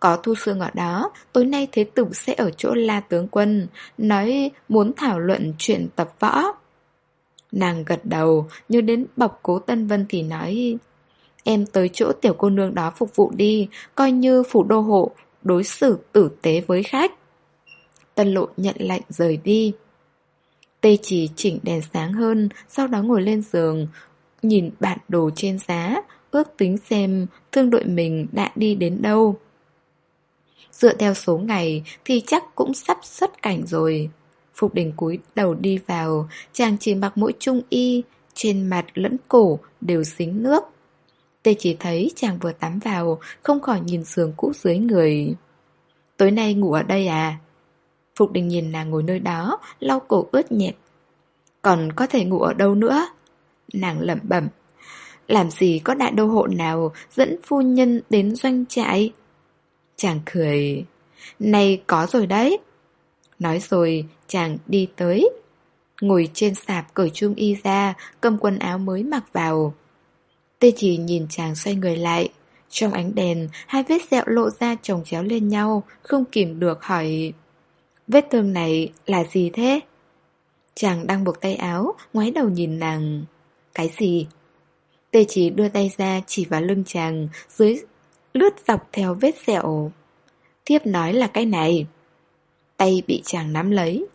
Có thu xương ở đó, tối nay Thế Tử sẽ ở chỗ La Tướng Quân, nói muốn thảo luận chuyện tập võ. Nàng gật đầu, như đến bọc cố Tân Vân thì nói Em tới chỗ tiểu cô nương đó phục vụ đi, coi như phủ đô hộ, đối xử tử tế với khách. Tân lộ nhận lệnh rời đi. Tê chỉ chỉnh đèn sáng hơn, sau đó ngồi lên giường, nhìn bản đồ trên giá, ước tính xem thương đội mình đã đi đến đâu. Dựa theo số ngày thì chắc cũng sắp xuất cảnh rồi. Phục đình cúi đầu đi vào, chàng chỉ mặc mỗi trung y, trên mặt lẫn cổ đều dính nước. Tê chỉ thấy chàng vừa tắm vào, không khỏi nhìn giường cũ dưới người. Tối nay ngủ ở đây à? Phục đình nhìn nàng ngồi nơi đó, lau cổ ướt nhẹp. Còn có thể ngủ ở đâu nữa? Nàng lẩm bẩm. Làm gì có đại đô hộ nào dẫn phu nhân đến doanh trại? Chàng cười. Này có rồi đấy. Nói rồi, chàng đi tới. Ngồi trên sạp cởi trung y ra, cầm quần áo mới mặc vào. Tê chỉ nhìn chàng xoay người lại. Trong ánh đèn, hai vết sẹo lộ ra chồng chéo lên nhau, không kìm được hỏi... Vết thương này là gì thế? Chàng đang buộc tay áo, ngoái đầu nhìn nàng. Cái gì? Tê chỉ đưa tay ra chỉ vào lưng chàng, dưới lướt dọc theo vết sẹo. Thiếp nói là cái này. Tay bị chàng nắm lấy.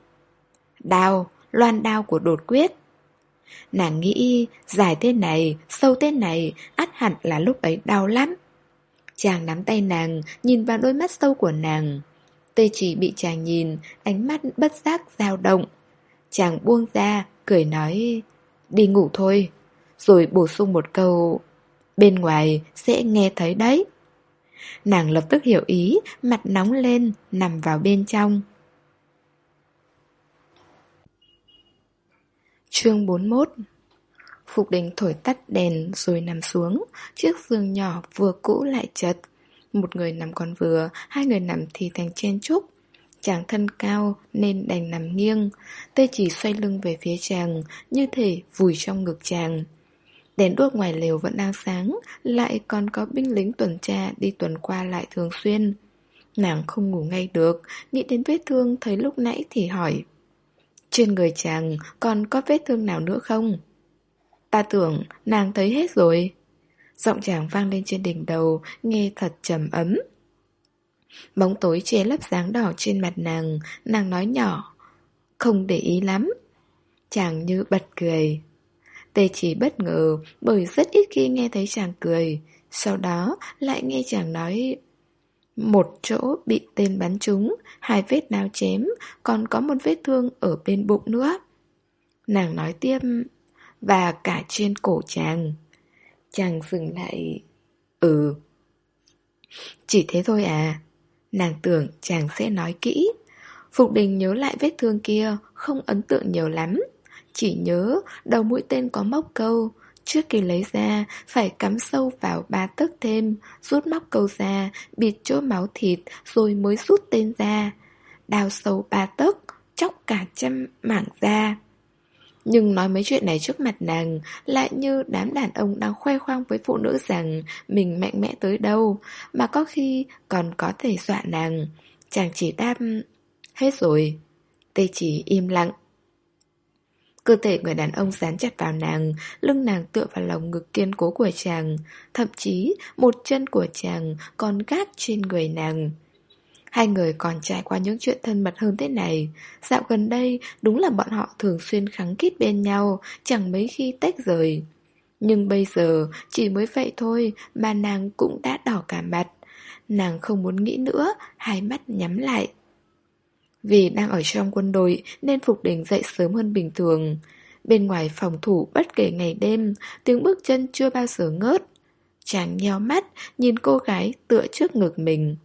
Đao, loan đao của đột quyết. Nàng nghĩ dài thế này, sâu thế này, ắt hẳn là lúc ấy đau lắm. Chàng nắm tay nàng, nhìn vào đôi mắt sâu của nàng. Tê chỉ bị chàng nhìn, ánh mắt bất giác dao động. Chàng buông ra, cười nói, đi ngủ thôi. Rồi bổ sung một câu, bên ngoài sẽ nghe thấy đấy. Nàng lập tức hiểu ý, mặt nóng lên, nằm vào bên trong. Chương 41 Phục đình thổi tắt đèn rồi nằm xuống, chiếc giường nhỏ vừa cũ lại chật. Một người nằm còn vừa, hai người nằm thì thành chen chúc. Chàng thân cao nên đành nằm nghiêng, tê chỉ xoay lưng về phía chàng, như thể vùi trong ngực chàng. Đèn đuốc ngoài lều vẫn đang sáng, lại còn có binh lính tuần tra đi tuần qua lại thường xuyên. Nàng không ngủ ngay được, nghĩ đến vết thương thấy lúc nãy thì hỏi. Trên người chàng còn có vết thương nào nữa không? Ta tưởng nàng thấy hết rồi. Giọng chàng vang lên trên đỉnh đầu, nghe thật trầm ấm. Bóng tối che lấp dáng đỏ trên mặt nàng, nàng nói nhỏ. Không để ý lắm. Chàng như bật cười. Tê chỉ bất ngờ bởi rất ít khi nghe thấy chàng cười. Sau đó lại nghe chàng nói một chỗ bị tên bắn trúng, hai vết nào chém, còn có một vết thương ở bên bụng nữa. Nàng nói tiếp Và cả trên cổ chàng. Chàng dừng lại. Ừ. Chỉ thế thôi à? Nàng tưởng chàng sẽ nói kỹ. Phục đình nhớ lại vết thương kia Không ấn tượng nhiều lắm. Chỉ nhớ đầu mũi tên có móc câu Trước khi lấy ra Phải cắm sâu vào ba tấc thêm, Rút móc câu ra Bịt chỗ máu thịt, Rồi mới rút tên ra Đào sâu ba tấc, Chóc cả trăm mảng da. Nhưng nói mấy chuyện này trước mặt nàng, Lại như đám đàn ông đang khoe khoang với phụ nữ rằng Mình mạnh mẽ tới đâu, Mà có khi còn có thể dọa nàng. Chàng chỉ đáp, Hết rồi. Tê chỉ im lặng. Cơ thể người đàn ông dán chặt vào nàng Lưng nàng tựa vào lòng ngực kiên cố của chàng. Thậm chí một chân của chàng còn gác trên người nàng. Hai người còn trải qua những chuyện thân mật hơn thế này. Dạo gần đây đúng là bọn họ thường xuyên khắng kít bên nhau Chẳng mấy khi tách rời. Nhưng bây giờ chỉ mới vậy thôi mà nàng cũng đã đỏ cả mặt. Nàng không muốn nghĩ nữa, hai mắt nhắm lại. Vì đang ở trong quân đội nên Phục Đình dậy sớm hơn bình thường. Bên ngoài phòng thủ bất kể ngày đêm, tiếng bước chân chưa bao giờ ngớt. Chàng nheo mắt, nhìn cô gái tựa trước ngực mình.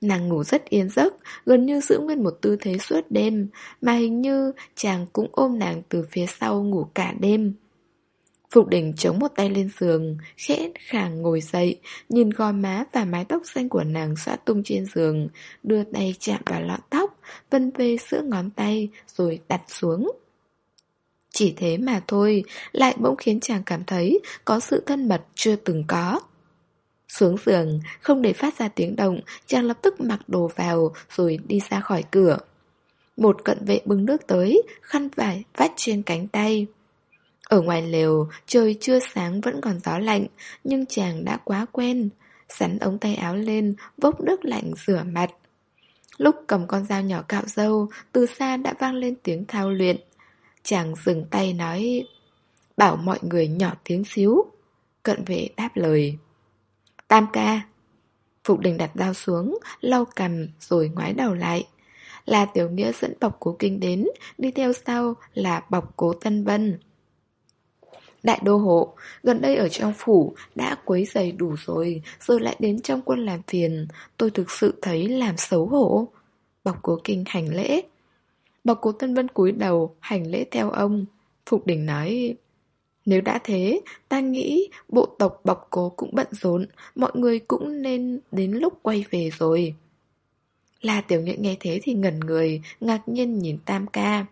Nàng ngủ rất yên giấc, gần như giữ nguyên một tư thế suốt đêm, mà hình như chàng cũng ôm nàng từ phía sau ngủ cả đêm. Phục đình chống một tay lên giường, khẽ khàng ngồi dậy, nhìn gò má và mái tóc xanh của nàng xoa tung trên giường, đưa tay chạm vào lọn tóc, vân vê giữa ngón tay, rồi đặt xuống. Chỉ thế mà thôi, lại bỗng khiến chàng cảm thấy có sự thân mật chưa từng có. Xuống giường, không để phát ra tiếng động, chàng lập tức mặc đồ vào rồi đi ra khỏi cửa. Một cận vệ bưng nước tới, khăn vải vắt trên cánh tay. Ở ngoài lều, trời chưa sáng vẫn còn gió lạnh, nhưng chàng đã quá quen. Sắn ống tay áo lên, vốc nước lạnh rửa mặt. Lúc cầm con dao nhỏ cạo dâu, từ xa đã vang lên tiếng thao luyện. Chàng dừng tay nói, bảo mọi người nhỏ tiếng xíu. Cận vệ đáp lời. Tam ca. Phục đình đặt dao xuống, lau cầm rồi ngoái đầu lại. Là tiểu nghĩa dẫn bọc cố kinh đến, đi theo sau là bọc cố tân vân. Đại đô hộ, gần đây ở trong phủ đã quấy giày đủ rồi, rồi lại đến trong quân làm phiền, tôi thực sự thấy làm xấu hổ. Bọc cố kinh hành lễ. Bọc cố tân vân cúi đầu, hành lễ theo ông. Phục đỉnh nói, nếu đã thế, ta nghĩ bộ tộc bọc cố cũng bận rộn, mọi người cũng nên đến lúc quay về rồi. La tiểu nghệ nghe thế thì ngẩn người, ngạc nhiên nhìn tam ca.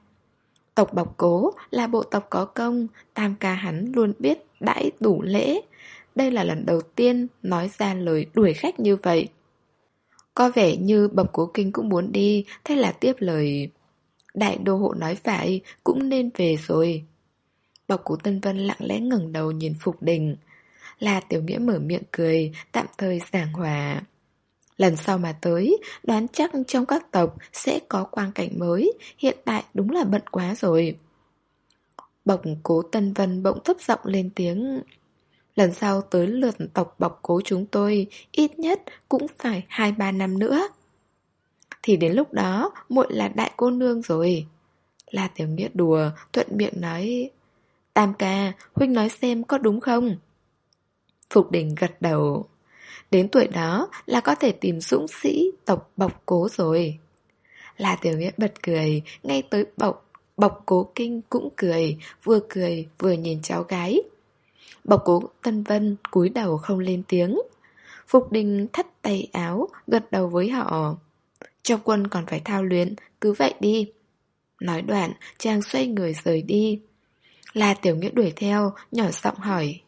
Tộc bọc cố là bộ tộc có công, tam ca hắn luôn biết đãi đủ lễ. Đây là lần đầu tiên nói ra lời đuổi khách như vậy. Có vẻ như bọc cố kinh cũng muốn đi, thế là tiếp lời. Đại đô hộ nói phải, cũng nên về rồi. Bọc cố Tân Vân lặng lẽ ngẩng đầu nhìn Phục Đình. Là Tiểu Nghĩa mở miệng cười, tạm thời giảng hòa. Lần sau mà tới, đoán chắc trong các tộc sẽ có quang cảnh mới, hiện tại đúng là bận quá rồi. Bọc cố Tân Vân bỗng thấp giọng lên tiếng. Lần sau tới lượt tộc bọc cố chúng tôi, ít nhất cũng phải 2-3 năm nữa. Thì đến lúc đó, muội là đại cô nương rồi. La Tiểu Nghĩa đùa, thuận miệng nói Tam ca, huynh nói xem có đúng không? Phục đình gật đầu Đến tuổi đó là có thể tìm dũng sĩ tộc bọc cố rồi. Là tiểu nghĩa bật cười Ngay tới bọc Bọc cố kinh cũng cười Vừa cười vừa nhìn cháu gái. Bọc cố Tân Vân cúi đầu không lên tiếng. Phục đình thắt tay áo Gật đầu với họ. Trong quân còn phải thao luyện Cứ vậy đi. Nói đoạn chàng xoay người rời đi. Là tiểu nghĩa đuổi theo, nhỏ giọng hỏi.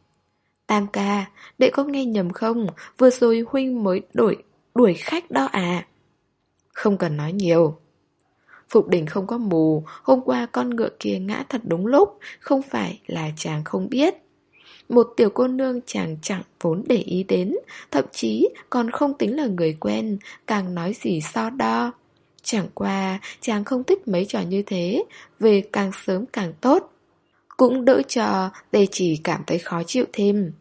Tam ca, đệ có nghe nhầm không? Vừa rồi huynh mới đổi, đuổi khách đó à? Không cần nói nhiều. Phục đỉnh không có mù, hôm qua con ngựa kia ngã thật đúng lúc, không phải là chàng không biết. Một tiểu cô nương chàng chẳng vốn để ý đến, thậm chí còn không tính là người quen, càng nói gì so đo. Chẳng qua, chàng không thích mấy trò như thế, về càng sớm càng tốt. Cũng đỡ cho Tê Chỉ cảm thấy khó chịu thêm.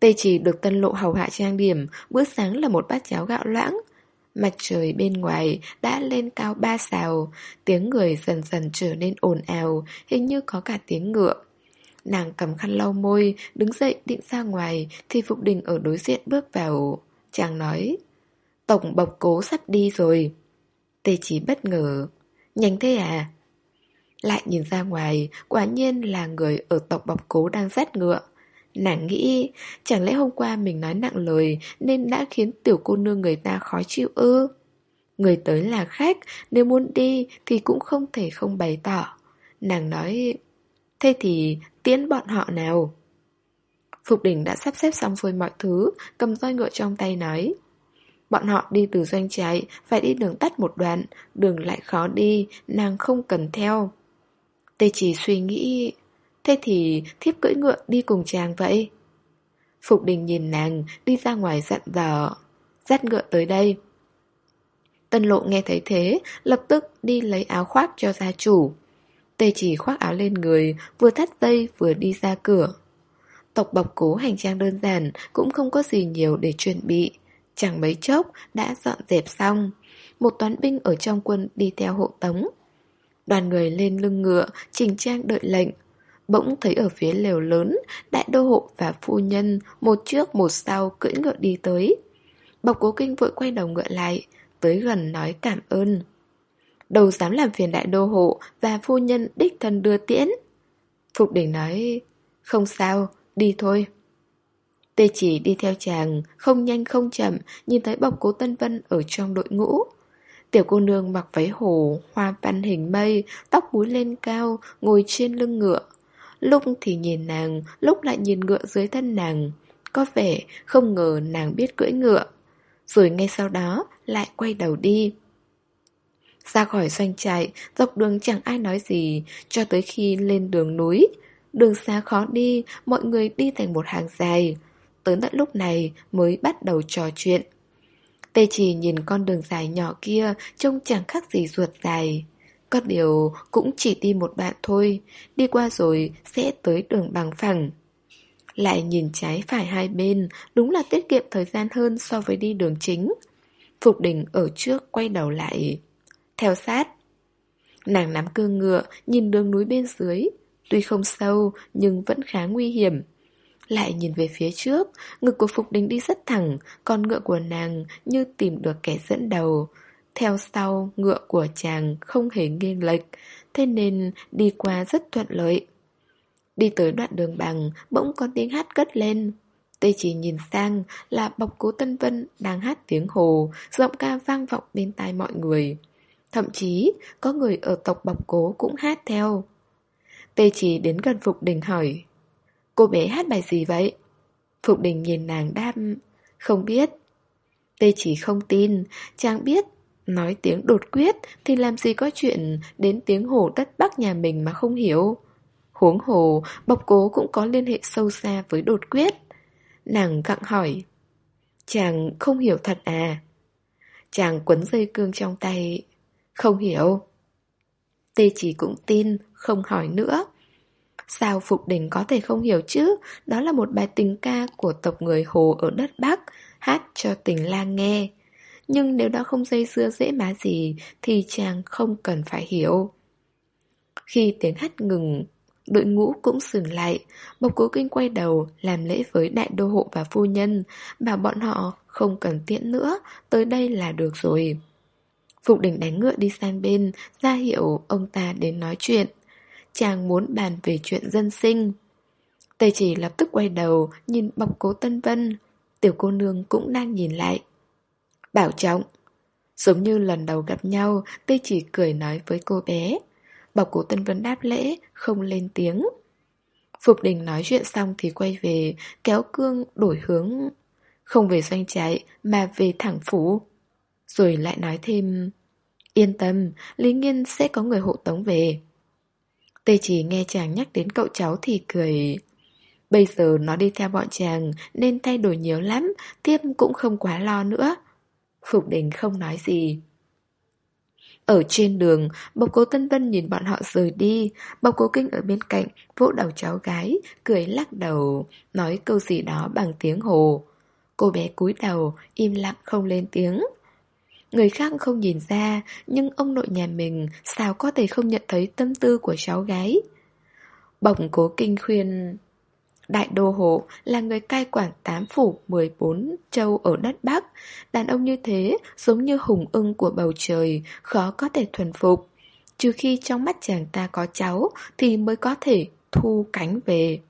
Tê Chỉ được tân lộ hầu hạ trang điểm, Bữa sáng là một bát cháo gạo loãng. Mặt trời bên ngoài đã lên cao ba xào, Tiếng người dần dần trở nên ồn ào, Hình như có cả tiếng ngựa. Nàng cầm khăn lau môi, Đứng dậy định ra ngoài Thì Phục Đình ở đối diện bước vào. Chàng nói, Tổng bộc cố sắp đi rồi. Tê chỉ bất ngờ, Nhanh thế à? Lại nhìn ra ngoài, quả nhiên là người ở tộc bọc cố đang dắt ngựa. Nàng nghĩ, chẳng lẽ hôm qua mình nói nặng lời nên đã khiến tiểu cô nương người ta khó chịu ư? Người tới là khách, nếu muốn đi thì cũng không thể không bày tỏ. Nàng nói, thế thì tiến bọn họ nào? Phục đỉnh đã sắp xếp xong xuôi mọi thứ, cầm roi ngựa trong tay nói. Bọn họ đi từ doanh trại, phải đi đường tắt một đoạn, đường lại khó đi, nàng không cần theo. Tê chỉ suy nghĩ, Thế thì thiếp cưỡi ngựa đi cùng chàng vậy? Phục đình nhìn nàng, Đi ra ngoài dặn dò, Dắt ngựa tới đây. Tân lộ nghe thấy thế, Lập tức đi lấy áo khoác cho gia chủ. Tê chỉ khoác áo lên người, Vừa thắt dây vừa đi ra cửa. Tộc bọc cố hành trang đơn giản, Cũng không có gì nhiều để chuẩn bị. Chẳng mấy chốc, đã dọn dẹp xong. Một toán binh ở trong quân đi theo hộ tống. Đoàn người lên lưng ngựa Trình trang đợi lệnh. Bỗng thấy ở phía lều lớn Đại đô hộ và phu nhân Một trước một sau cưỡi ngựa đi tới. Bọc cố kinh vội quay đầu ngựa lại Tới gần nói cảm ơn. Đầu dám làm phiền đại đô hộ Và phu nhân đích thân đưa tiễn. Phục đỉnh nói Không sao, đi thôi. Tê chỉ đi theo chàng Không nhanh không chậm Nhìn thấy bọc cố Tân Vân ở trong đội ngũ. Tiểu cô nương mặc váy hồ Hoa văn hình mây Tóc búi lên cao Ngồi trên lưng ngựa Lúc thì nhìn nàng Lúc lại nhìn ngựa dưới thân nàng Có vẻ không ngờ nàng biết cưỡi ngựa Rồi ngay sau đó Lại quay đầu đi ra khỏi doanh trại, dọc đường chẳng ai nói gì, cho tới khi lên đường núi. Đường xa khó đi, mọi người đi thành một hàng dài. Tới tận lúc này mới bắt đầu trò chuyện. Tê chỉ nhìn con đường dài nhỏ kia trông chẳng khác gì ruột dài. Có điều cũng chỉ đi một bạn thôi, đi qua rồi sẽ tới đường bằng phẳng. Lại nhìn trái phải hai bên, đúng là tiết kiệm thời gian hơn so với đi đường chính. Phục đình ở trước quay đầu lại theo sát. Nàng nắm cương ngựa, nhìn đường núi bên dưới, tuy không sâu nhưng vẫn khá nguy hiểm. Lại nhìn về phía trước, ngực của Phục Đình đi rất thẳng, con ngựa của nàng như tìm được kẻ dẫn đầu. Theo sau, ngựa của chàng không hề nghiêng lệch, thế nên đi qua rất thuận lợi. Đi tới đoạn đường bằng, bỗng có tiếng hát cất lên. Tê chỉ nhìn sang là bọc cố Tân Vân đang hát tiếng hồ, giọng ca vang vọng bên tai mọi người. Thậm chí có người ở tộc bọc cố cũng hát theo Tê chỉ đến gần Phục Đình hỏi Cô bé hát bài gì vậy? Phục Đình nhìn nàng đáp Không biết Tê chỉ không tin Chàng biết Nói tiếng đột quyết Thì làm gì có chuyện Đến tiếng hồ đất bắc nhà mình mà không hiểu Huống hồ Bọc cố cũng có liên hệ sâu xa với đột quyết Nàng gặng hỏi Chàng không hiểu thật à Chàng quấn dây cương trong tay không hiểu. Tê chỉ cũng tin, không hỏi nữa. Sao Phục Đình có thể không hiểu chứ? Đó là một bài tình ca của tộc người Hồ ở đất Bắc, hát cho tình lang nghe. Nhưng nếu đã không dây dưa dễ má gì thì chàng không cần phải hiểu. Khi tiếng hát ngừng, đội ngũ cũng dừng lại. Bộc cố kinh quay đầu làm lễ với đại đô hộ và phu nhân, bảo bọn họ không cần tiễn nữa, tới đây là được rồi. Phục đỉnh đánh ngựa đi sang bên, ra hiệu ông ta đến nói chuyện. Chàng muốn bàn về chuyện dân sinh. Tây chỉ lập tức quay đầu, nhìn bọc cố Tân Vân. Tiểu cô nương cũng đang nhìn lại. Bảo trọng. Giống như lần đầu gặp nhau, Tây chỉ cười nói với cô bé. Bọc cố Tân Vân đáp lễ, không lên tiếng. Phục đình nói chuyện xong thì quay về, kéo cương đổi hướng. Không về doanh trại, mà về thẳng phủ. Rồi lại nói thêm Yên tâm, Lý Nghiên sẽ có người hộ tống về Tê chỉ nghe chàng nhắc đến cậu cháu thì cười Bây giờ nó đi theo bọn chàng Nên thay đổi nhiều lắm Tiếp cũng không quá lo nữa Phục đình không nói gì ở trên đường, Bộc cố Tân Vân nhìn bọn họ rời đi, Bộc cố Kinh ở bên cạnh, vỗ đầu cháu gái, cười lắc đầu, nói câu gì đó bằng tiếng hồ. Cô bé cúi đầu, im lặng không lên tiếng. Người khác không nhìn ra, nhưng ông nội nhà mình sao có thể không nhận thấy tâm tư của cháu gái. Bổng cố kinh khuyên Đại đô hộ là người cai quản tám phủ 14 châu ở đất Bắc. Đàn ông như thế, giống như hùng ưng của bầu trời, khó có thể thuần phục. Trừ khi trong mắt chàng ta có cháu, thì mới có thể thu cánh về.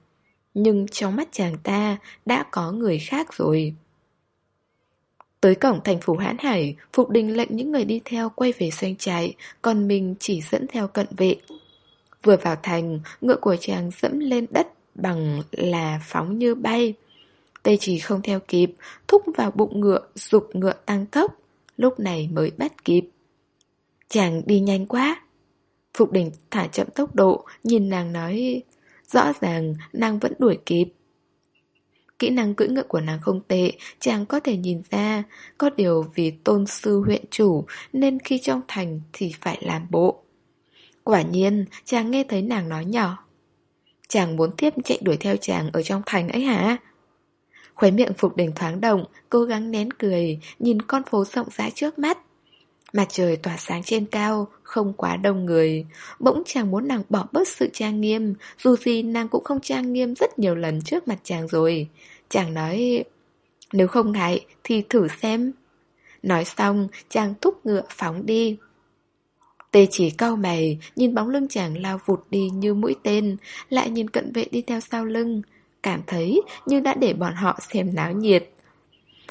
Nhưng trong mắt chàng ta đã có người khác rồi. Tới cổng thành phủ hãn hải, Phục Đình lệnh những người đi theo quay về doanh trại, còn mình chỉ dẫn theo cận vệ. Vừa vào thành, ngựa của chàng dẫm lên đất bằng là phóng như bay. Tây chỉ không theo kịp, thúc vào bụng ngựa, dục ngựa tăng tốc, lúc này mới bắt kịp. Chàng đi nhanh quá. Phục đình thả chậm tốc độ, nhìn nàng nói, rõ ràng nàng vẫn đuổi kịp. Kỹ năng cưỡi ngựa của nàng không tệ, chàng có thể nhìn ra, có điều vì tôn sư huyện chủ nên khi trong thành thì phải làm bộ. Quả nhiên, chàng nghe thấy nàng nói nhỏ. Chàng muốn tiếp chạy đuổi theo chàng ở trong thành ấy hả? Khóe miệng Phục Đình thoáng động, cố gắng nén cười, nhìn con phố rộng rãi trước mắt. Mặt trời tỏa sáng trên cao, không quá đông người. Bỗng chàng muốn nàng bỏ bớt sự trang nghiêm, dù gì nàng cũng không trang nghiêm rất nhiều lần trước mặt chàng rồi. Chàng nói, nếu không ngại thì thử xem. Nói xong, chàng thúc ngựa phóng đi. Tê chỉ cau mày, nhìn bóng lưng chàng lao vụt đi như mũi tên, lại nhìn cận vệ đi theo sau lưng, cảm thấy như đã để bọn họ xem náo nhiệt.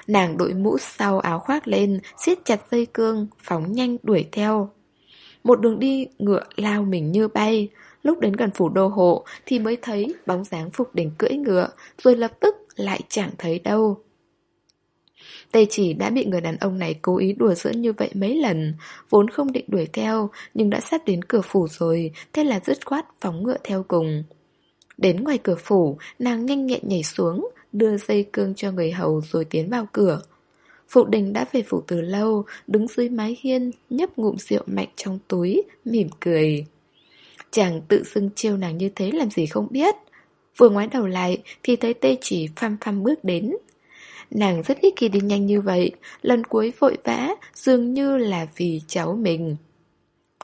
Nàng đội mũ sau áo khoác lên, siết chặt dây cương, phóng nhanh đuổi theo. Một đường đi ngựa lao mình như bay, lúc đến gần phủ đô hộ thì mới thấy bóng dáng phục đỉnh cưỡi ngựa, rồi lập tức lại chẳng thấy đâu. Tê chỉ đã bị người đàn ông này cố ý đùa giỡn như vậy mấy lần, vốn không định đuổi theo, nhưng đã sắp đến cửa phủ rồi, thế là dứt khoát phóng ngựa theo cùng. Đến ngoài cửa phủ, nàng nhanh nhẹn nhảy xuống, đưa dây cương cho người hầu rồi tiến vào cửa. Phụ đình đã về phủ từ lâu, đứng dưới mái hiên, nhấp ngụm rượu mạnh trong túi, mỉm cười. Chàng tự xưng chiêu nàng như thế làm gì không biết. Vừa ngoái đầu lại thì thấy tê chỉ phăm phăm bước đến. Nàng rất ít khi đi nhanh như vậy, lần cuối vội vã dường như là vì cháu mình.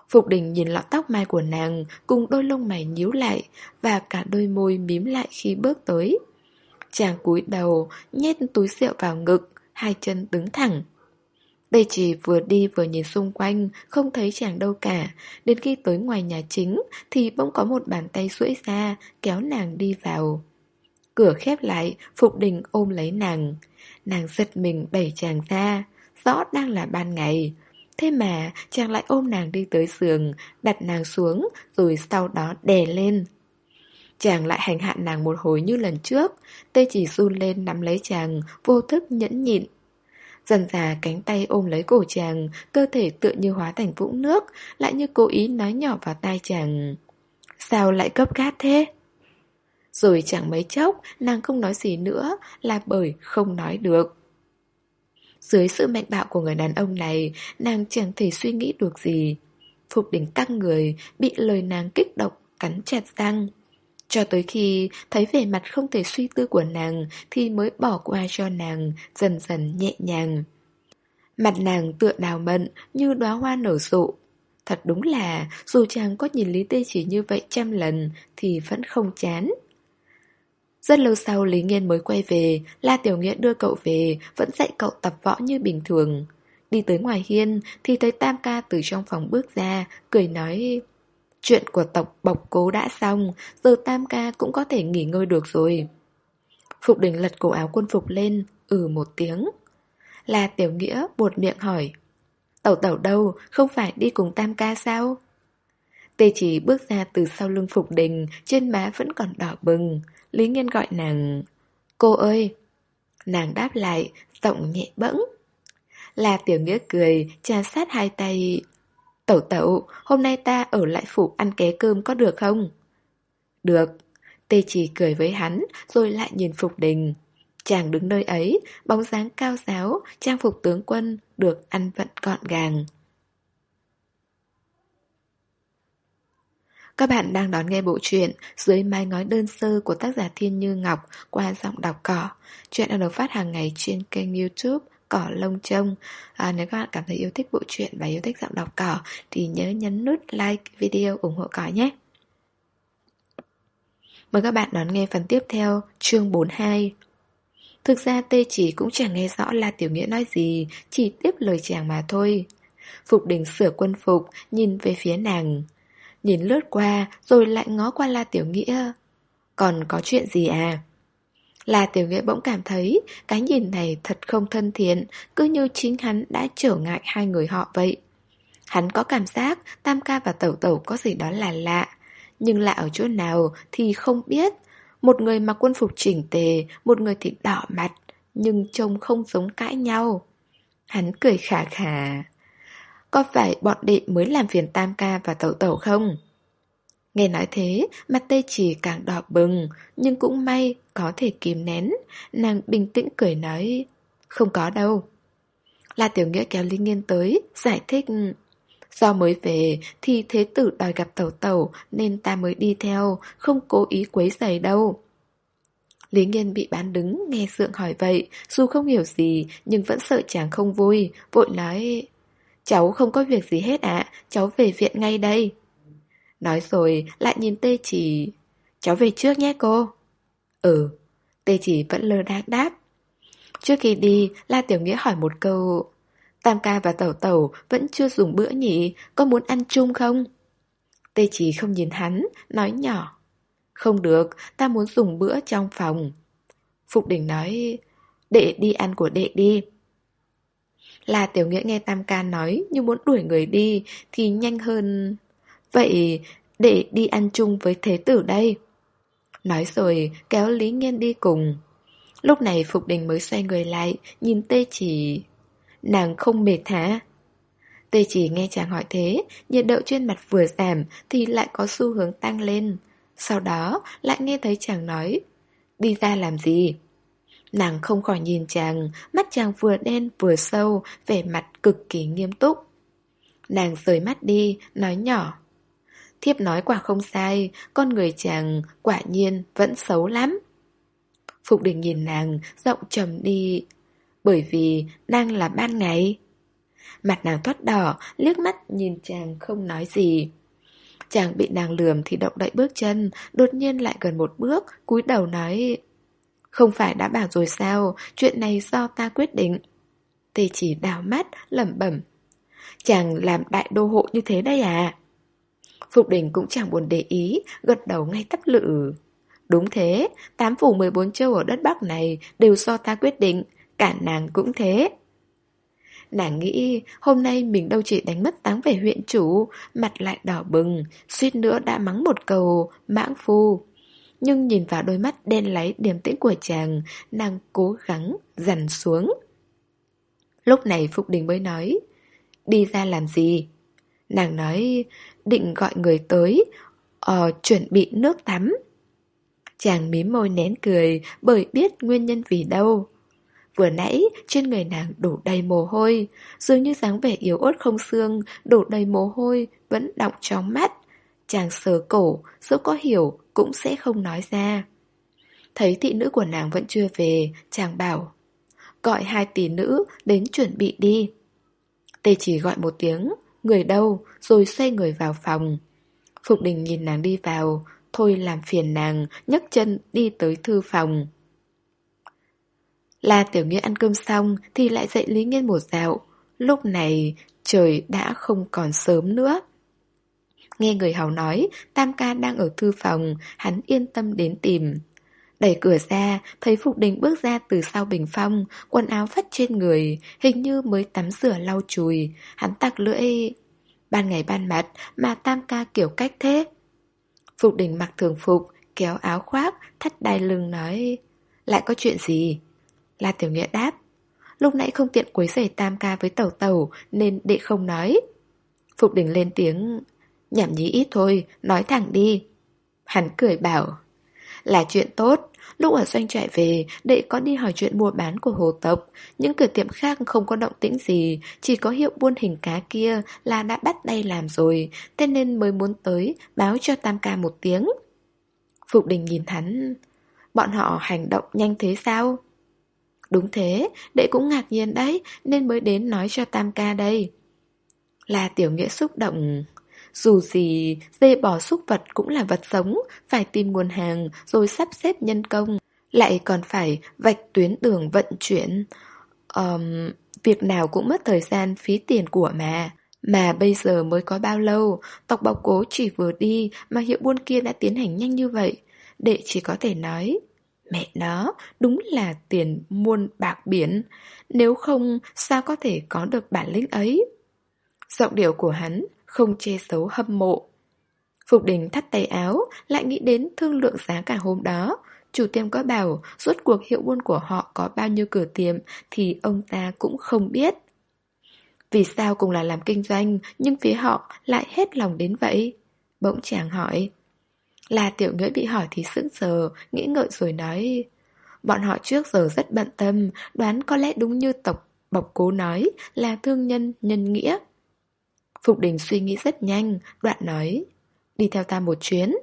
Phục đình nhìn lọn tóc mai của nàng cùng đôi lông mày nhíu lại và cả đôi môi mím lại khi bước tới. Chàng cúi đầu, nhét túi rượu vào ngực, hai chân đứng thẳng. Tê chỉ vừa đi vừa nhìn xung quanh, không thấy chàng đâu cả. Đến khi tới ngoài nhà chính thì bỗng có một bàn tay duỗi ra, kéo nàng đi vào. Cửa khép lại, Phục Đình ôm lấy nàng. Nàng giật mình đẩy chàng ra, rõ đang là ban ngày. Thế mà chàng lại ôm nàng đi tới giường, đặt nàng xuống rồi sau đó đè lên. Chàng lại hành hạ nàng một hồi như lần trước, tê chỉ run lên nắm lấy chàng, vô thức nhẫn nhịn. Dần dà cánh tay ôm lấy cổ chàng, cơ thể tựa như hóa thành vũng nước, lại như cố ý nói nhỏ vào tai chàng. Sao lại cấp gáp thế? Rồi chẳng mấy chốc, nàng không nói gì nữa là bởi không nói được. Dưới sự mạnh bạo của người đàn ông này, nàng chẳng thể suy nghĩ được gì. Phục đỉnh căng người, bị lời nàng kích động, cắn chặt răng. Cho tới khi thấy vẻ mặt không thể suy tư của nàng thì mới bỏ qua cho nàng, dần dần nhẹ nhàng. Mặt nàng tựa đào mận như đóa hoa nở rộ. Thật đúng là dù chàng có nhìn Lý Tê chỉ như vậy trăm lần thì vẫn không chán. Rất lâu sau Lý Nghiên mới quay về, La Tiểu Nghĩa đưa cậu về, vẫn dạy cậu tập võ như bình thường. Đi tới ngoài hiên thì thấy Tam Ca từ trong phòng bước ra, cười nói Chuyện của tộc bọc cố đã xong, giờ Tam Ca cũng có thể nghỉ ngơi được rồi. Phục đình lật cổ áo quân phục lên, ừ một tiếng. là Tiểu Nghĩa buột miệng hỏi Tẩu tẩu đâu, không phải đi cùng Tam Ca sao? Tê chỉ bước ra từ sau lưng Phục Đình, trên má vẫn còn đỏ bừng. Lý Nghiên gọi nàng Cô ơi Nàng đáp lại Giọng nhẹ bẫng Là tiểu nghĩa cười Trà sát hai tay Tẩu tẩu, Hôm nay ta ở lại phủ ăn ké cơm có được không? Được. Tê chỉ cười với hắn, Rồi lại nhìn Phục Đình. Chàng đứng nơi ấy, Bóng dáng cao giáo, Trang phục tướng quân, Được ăn vận gọn gàng. Các bạn đang đón nghe bộ truyện Dưới mái ngói đơn sơ của tác giả Thiên Như Ngọc qua giọng đọc cỏ. Chuyện đang được phát hàng ngày trên kênh youtube Cỏ Lông Trông. À, nếu các bạn cảm thấy yêu thích bộ truyện và yêu thích giọng đọc cỏ thì nhớ nhấn nút like video ủng hộ cỏ nhé. Mời các bạn đón nghe phần tiếp theo, chương 42. Thực ra Tê chỉ cũng chẳng nghe rõ là Tiểu Nghĩa nói gì, chỉ tiếp lời chàng mà thôi. Phục đình sửa quân phục, nhìn về phía nàng. Nhìn lướt qua rồi lại ngó qua La Tiểu Nghĩa Còn có chuyện gì à? La Tiểu Nghĩa bỗng cảm thấy Cái nhìn này thật không thân thiện, Cứ như chính hắn đã trở ngại hai người họ vậy. Hắn có cảm giác Tam ca và Tẩu Tẩu có gì đó là lạ, Nhưng lạ ở chỗ nào thì không biết. Một người mặc quân phục chỉnh tề, Một người thì đỏ mặt, Nhưng trông không giống cãi nhau. Hắn cười khả khả có phải bọn đệ mới làm phiền Tam ca và Tẩu Tẩu không? Nghe nói thế, mặt tê chỉ càng đỏ bừng, nhưng cũng may có thể kìm nén. Nàng bình tĩnh cười nói, không có đâu. La Tiểu Nghĩa kéo Linh Nghiên tới, giải thích, do mới về thì thế tử đòi gặp Tẩu Tẩu nên ta mới đi theo, không cố ý quấy giày đâu. Lý Nghiên bị bán đứng, nghe Sượng hỏi vậy, dù không hiểu gì nhưng vẫn sợ chàng không vui, vội nói Cháu không có việc gì hết ạ, cháu về viện ngay đây. Nói rồi lại nhìn tê chỉ Cháu về trước nhé cô. Ừ, tê chỉ vẫn lơ đang đáp. Trước khi đi, La Tiểu Nghĩa hỏi một câu Tam ca và tẩu tẩu vẫn chưa dùng bữa nhỉ, có muốn ăn chung không? Tê chỉ không nhìn hắn, nói nhỏ không được, ta muốn dùng bữa trong phòng. Phục đỉnh nói, đệ đi ăn của đệ đi. Là tiểu nghĩa nghe Tam Ca nói như muốn đuổi người đi thì nhanh hơn. Vậy để đi ăn chung với thế tử đây. Nói rồi kéo Lý Nghiên đi cùng. Lúc này Phục Đình mới xoay người lại, nhìn Tê Chỉ. Nàng không mệt hả? Tê Chỉ nghe chàng hỏi thế, nhiệt độ trên mặt vừa giảm thì lại có xu hướng tăng lên. Sau đó lại nghe thấy chàng nói Đi ra làm gì? Nàng không khỏi nhìn chàng Mắt chàng vừa đen vừa sâu Vẻ mặt cực kỳ nghiêm túc Nàng rời mắt đi Nói nhỏ Thiếp nói quả không sai Con người chàng quả nhiên vẫn xấu lắm Phục đình nhìn nàng Giọng trầm đi Bởi vì đang là ban ngày Mặt nàng thoát đỏ Liếc mắt nhìn chàng không nói gì Chàng bị nàng lườm thì động đậy bước chân, đột nhiên lại gần một bước, cúi đầu nói Không phải đã bảo rồi sao, chuyện này do ta quyết định. Tê chỉ đào mắt, lẩm bẩm Chàng làm đại đô hộ như thế đây à? Phục đình cũng chẳng buồn để ý, gật đầu ngay tắp lự. Đúng thế, tám phủ 14 châu ở đất Bắc này đều do ta quyết định, cả nàng cũng thế. Nàng nghĩ hôm nay mình đâu chỉ đánh mất táng về huyện chủ, mặt lại đỏ bừng, suýt nữa đã mắng một câu, mãng phu. Nhưng nhìn vào đôi mắt đen láy điềm tĩnh của chàng, nàng cố gắng dằn xuống. Lúc này Phục Đình mới nói, đi ra làm gì? Nàng nói, định gọi người tới, ờ, chuẩn bị nước tắm. Chàng mím môi nén cười bởi biết nguyên nhân vì đâu. Vừa nãy, trên người nàng đổ đầy mồ hôi, dường như dáng vẻ yếu ớt không xương, đổ đầy mồ hôi, vẫn đọng trong mắt. Chàng sờ cổ, dẫu có hiểu, cũng sẽ không nói ra. Thấy thị nữ của nàng vẫn chưa về, chàng bảo, gọi hai tỷ nữ đến chuẩn bị đi. Tê chỉ gọi một tiếng, người đâu, rồi xoay người vào phòng. Phục đình nhìn nàng đi vào, thôi làm phiền nàng, nhấc chân đi tới thư phòng. La Tiểu Nghĩa ăn cơm xong thì lại dậy Lý Nghiên một dạo. Lúc này trời đã không còn sớm nữa. Nghe người hầu nói Tam ca đang ở thư phòng, hắn yên tâm đến tìm. Đẩy cửa ra, thấy Phục Đình bước ra từ sau bình phong, quần áo phất trên người, hình như mới tắm rửa lau chùi. Hắn tặc lưỡi... Ban ngày ban mặt mà Tam ca kiểu cách thế. Phục Đình mặc thường phục, kéo áo khoác, thắt đai lưng nói... Lại có chuyện gì? La Tiểu Nghĩa đáp Lúc nãy không tiện quấy rầy tam ca với tẩu tẩu Nên đệ không nói Phục đình lên tiếng Nhảm nhí ít thôi, nói thẳng đi Hắn cười bảo là chuyện tốt Lúc ở doanh trại về, đệ có đi hỏi chuyện mua bán của hồ tộc Những cửa tiệm khác không có động tĩnh gì Chỉ có hiệu buôn hình cá kia là đã bắt tay làm rồi Thế nên mới muốn tới báo cho Tam ca một tiếng Phục đình nhìn hắn Bọn họ hành động nhanh thế sao? Đúng thế, đệ cũng ngạc nhiên đấy, nên mới đến nói cho Tam ca đây. Là tiểu nghĩa xúc động. Dù gì, dê bò súc vật cũng là vật sống, phải tìm nguồn hàng rồi sắp xếp nhân công. Lại còn phải vạch tuyến đường vận chuyển. Um, việc nào cũng mất thời gian phí tiền của mà. Mà bây giờ mới có bao lâu, tộc bọc cố chỉ vừa đi mà hiệu buôn kia đã tiến hành nhanh như vậy. Đệ chỉ có thể nói, Mẹ nó, đúng là tiền muôn bạc biển, nếu không sao có thể có được bản lĩnh ấy. Giọng điệu của hắn không che giấu hâm mộ. Phục đình thắt tay áo, lại nghĩ đến thương lượng giá cả hôm đó. Chủ tiệm có bảo rốt cuộc hiệu buôn của họ có bao nhiêu cửa tiệm thì ông ta cũng không biết. Vì sao cùng là làm kinh doanh nhưng phía họ lại hết lòng đến vậy? Bỗng chàng hỏi. Là tiểu nghĩa bị hỏi thì sững sờ, nghĩ ngợi rồi nói Bọn họ trước giờ rất bận tâm, đoán có lẽ đúng như tộc bọc cố nói là thương nhân, nhân nghĩa. Phục đình suy nghĩ rất nhanh, đoạn nói Đi theo ta một chuyến.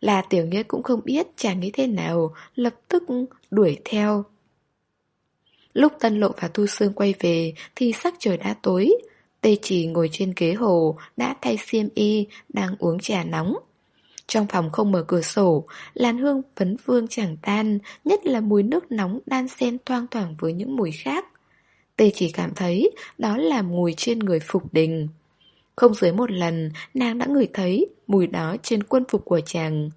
Là tiểu nghĩa cũng không biết chàng nghĩ thế nào, lập tức đuổi theo. Lúc Tân Lộ và Thu Sương quay về thì sắc trời đã tối. Tê chỉ ngồi trên ghế hồ, đã thay xiêm y, đang uống trà nóng. Trong phòng không mở cửa sổ, làn hương vấn vương chẳng tan, nhất là mùi nước nóng đan xen thoang thoảng với những mùi khác. Tê chỉ cảm thấy đó là mùi trên người Phục Đình. Không dưới một lần, nàng đã ngửi thấy mùi đó trên quân phục của chàng.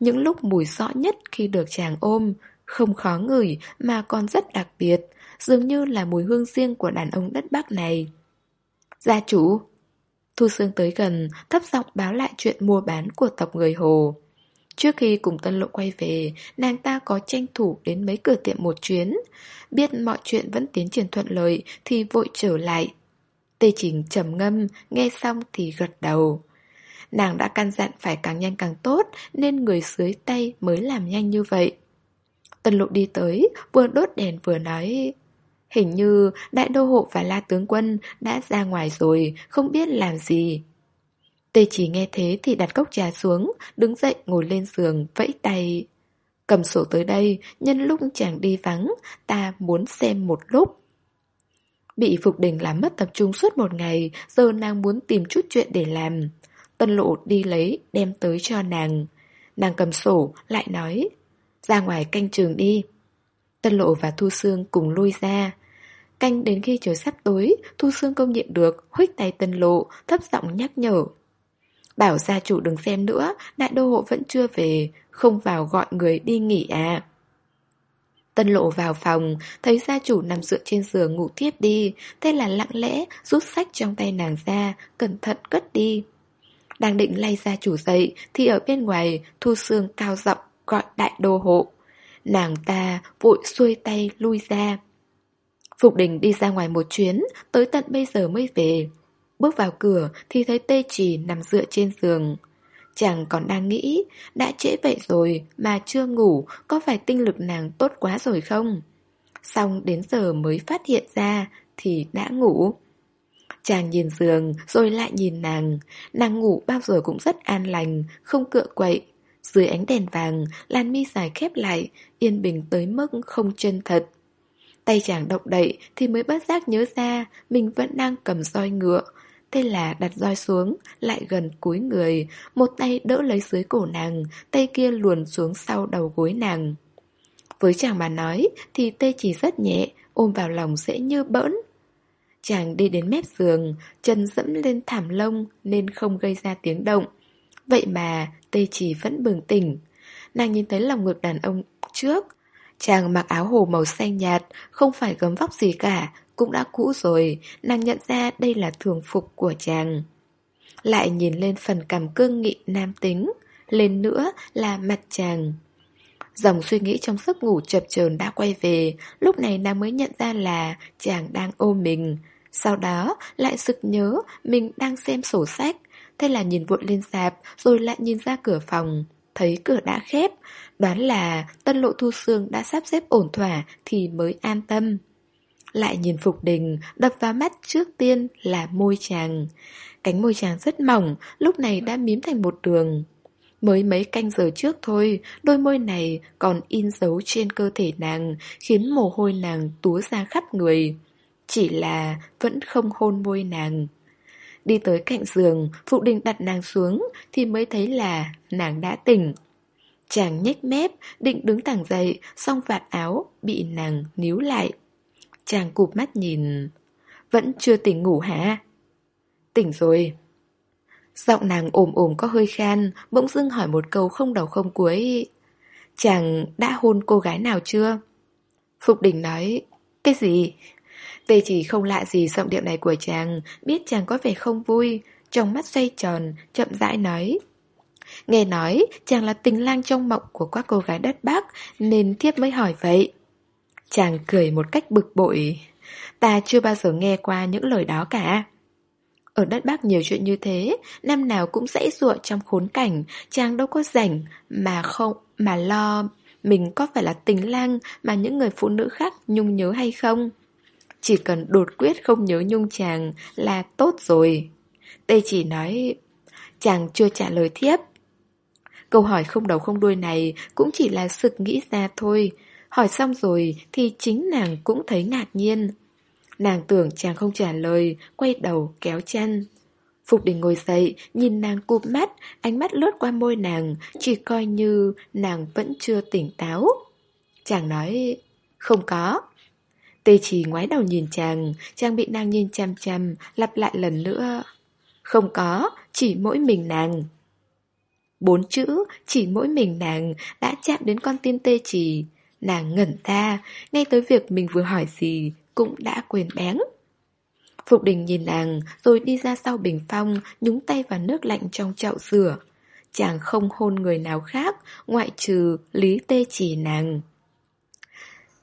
Những lúc mùi rõ nhất khi được chàng ôm, không khó ngửi mà còn rất đặc biệt, dường như là mùi hương riêng của đàn ông đất Bắc này. Gia chủ Thu Sương tới gần, thấp giọng báo lại chuyện mua bán của tộc người Hồ. Trước khi cùng Tân Lộ quay về, nàng ta có tranh thủ đến mấy cửa tiệm một chuyến. Biết mọi chuyện vẫn tiến triển thuận lợi thì vội trở lại. Tê Trình trầm ngâm, nghe xong thì gật đầu. Nàng đã căn dặn phải càng nhanh càng tốt nên người dưới tay mới làm nhanh như vậy. Tân Lộ đi tới, vừa đốt đèn vừa nói Hình như đại đô hộ và la tướng quân đã ra ngoài rồi, không biết làm gì. Tê chỉ nghe thế thì đặt cốc trà xuống, đứng dậy ngồi lên giường, vẫy tay. Cầm sổ tới đây, nhân lúc chàng đi vắng, ta muốn xem một lúc. Bị Phục Đình làm mất tập trung suốt một ngày, giờ nàng muốn tìm chút chuyện để làm. Tân lộ đi lấy, đem tới cho nàng. Nàng cầm sổ, lại nói, ra ngoài canh trường đi. Tân lộ và Thu Sương cùng lui ra. Canh đến khi trời sắp tối, Thu Sương công nhận được, huých tay tân lộ, thấp giọng nhắc nhở. Bảo gia chủ đừng xem nữa, đại đô hộ vẫn chưa về, không vào gọi người đi nghỉ à. Tân lộ vào phòng, thấy gia chủ nằm dựa trên giường ngủ tiếp đi, thế là lặng lẽ rút sách trong tay nàng ra, cẩn thận cất đi. Đang định lay gia chủ dậy, thì ở bên ngoài Thu Sương cao giọng gọi đại đô hộ. Nàng ta vội xuôi tay lui ra. Phục đình đi ra ngoài một chuyến, tới tận bây giờ mới về. Bước vào cửa thì thấy tê chỉ nằm dựa trên giường. Chàng còn đang nghĩ, đã trễ vậy rồi mà chưa ngủ, có phải tinh lực nàng tốt quá rồi không? Xong đến giờ mới phát hiện ra thì đã ngủ. Chàng nhìn giường rồi lại nhìn nàng, nàng ngủ bao giờ cũng rất an lành, không cựa quậy. Dưới ánh đèn vàng, làn mi dài khép lại, yên bình tới mức không chân thật. Tay chàng động đậy thì mới bất giác nhớ ra mình vẫn đang cầm roi ngựa. Thế là đặt roi xuống, lại gần cúi người, một tay đỡ lấy dưới cổ nàng, tay kia luồn xuống sau đầu gối nàng. Với chàng mà nói thì tê chỉ rất nhẹ, ôm vào lòng dễ như bỡn. Chàng đi đến mép giường, chân dẫm lên thảm lông nên không gây ra tiếng động. Vậy mà tê chỉ vẫn bừng tỉnh. Nàng nhìn thấy lòng ngực đàn ông trước, Chàng mặc áo hồ màu xanh nhạt, không phải gấm vóc gì cả, cũng đã cũ rồi, nàng nhận ra đây là thường phục của chàng. Lại nhìn lên phần cằm cương nghị nam tính, lên nữa là mặt chàng. Dòng suy nghĩ trong giấc ngủ chập chờn đã quay về, lúc này nàng mới nhận ra là chàng đang ôm mình. Sau đó lại sực nhớ mình đang xem sổ sách, thế là nhìn vội lên sạp rồi lại nhìn ra cửa phòng thấy cửa đã khép, đoán là tân lộ thu xương đã sắp xếp ổn thỏa thì mới an tâm. Lại nhìn Phục Đình, đập vào mắt trước tiên là môi chàng. Cánh môi chàng rất mỏng, lúc này đã mím thành một đường. Mới mấy canh giờ trước thôi, đôi môi này còn in dấu trên cơ thể nàng, khiến mồ hôi nàng túa ra khắp người. Chỉ là vẫn không hôn môi nàng. Đi tới cạnh giường, Phụ Đình đặt nàng xuống thì mới thấy là nàng đã tỉnh. Chàng nhếch mép, định đứng thẳng dậy, xong vạt áo bị nàng níu lại. Chàng cụp mắt nhìn. Vẫn chưa tỉnh ngủ hả? Tỉnh rồi. Giọng nàng ồm ồm có hơi khan, bỗng dưng hỏi một câu không đầu không cuối. Chàng đã hôn cô gái nào chưa? Phục Đình nói, cái gì? Tê chỉ không lạ gì giọng điệu này của chàng, biết chàng có vẻ không vui, trong mắt xoay tròn, chậm rãi nói. Nghe nói, chàng là tình lang trong mộng của các cô gái đất Bắc, nên thiếp mới hỏi vậy. Chàng cười một cách bực bội. Ta chưa bao giờ nghe qua những lời đó cả. Ở đất Bắc nhiều chuyện như thế, năm nào cũng dãy ruộng trong khốn cảnh, chàng đâu có rảnh mà không mà lo mình có phải là tình lang mà những người phụ nữ khác nhung nhớ hay không. Chỉ cần đột quyết không nhớ nhung chàng là tốt rồi. Tê chỉ nói Chàng chưa trả lời thiếp Câu hỏi không đầu không đuôi này cũng chỉ là sực nghĩ ra thôi. Hỏi xong rồi thì chính nàng cũng thấy ngạc nhiên. Nàng tưởng chàng không trả lời, quay đầu kéo chăn. Phục đình ngồi dậy, nhìn nàng cụp mắt, ánh mắt lướt qua môi nàng, chỉ coi như nàng vẫn chưa tỉnh táo. Chàng nói, không có. Tê chỉ ngoái đầu nhìn chàng, chàng bị nàng nhìn chăm chăm, lặp lại lần nữa. Không có, chỉ mỗi mình nàng. Bốn chữ, chỉ mỗi mình nàng đã chạm đến con tim tê chỉ. Nàng ngẩn ra, ngay tới việc mình vừa hỏi gì cũng đã quên bén. Phục đình nhìn nàng rồi đi ra sau bình phong Nhúng tay vào nước lạnh trong chậu rửa Chàng không hôn người nào khác Ngoại trừ Lý Tê chỉ nàng.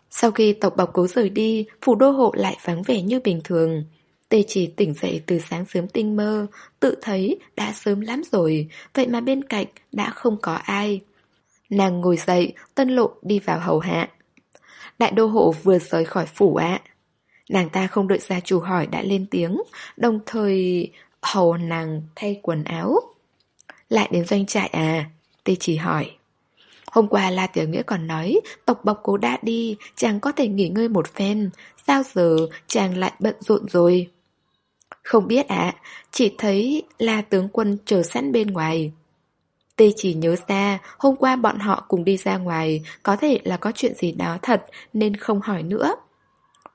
Sau khi tộc bọc cố rời đi Phủ đô hộ lại vắng vẻ như bình thường. Tê chỉ tỉnh dậy từ sáng sớm tinh mơ Tự thấy đã sớm lắm rồi Vậy mà bên cạnh đã không có ai. Nàng ngồi dậy Tân lộ đi vào hầu hạ Đại đô hộ vừa rời khỏi phủ ạ Nàng ta không đợi gia chủ hỏi đã lên tiếng, đồng thời hầu nàng thay quần áo. Lại đến doanh trại à? Tê chỉ hỏi. Hôm qua La Tiểu Nghĩa còn nói tộc bọc cố đã đi, chàng có thể nghỉ ngơi một phen. Sao giờ chàng lại bận rộn rồi? Không biết ạ, chỉ thấy La tướng quân chờ sẵn bên ngoài. Tê chỉ nhớ ra, hôm qua bọn họ cùng đi ra ngoài, có thể là có chuyện gì đó thật nên không hỏi nữa.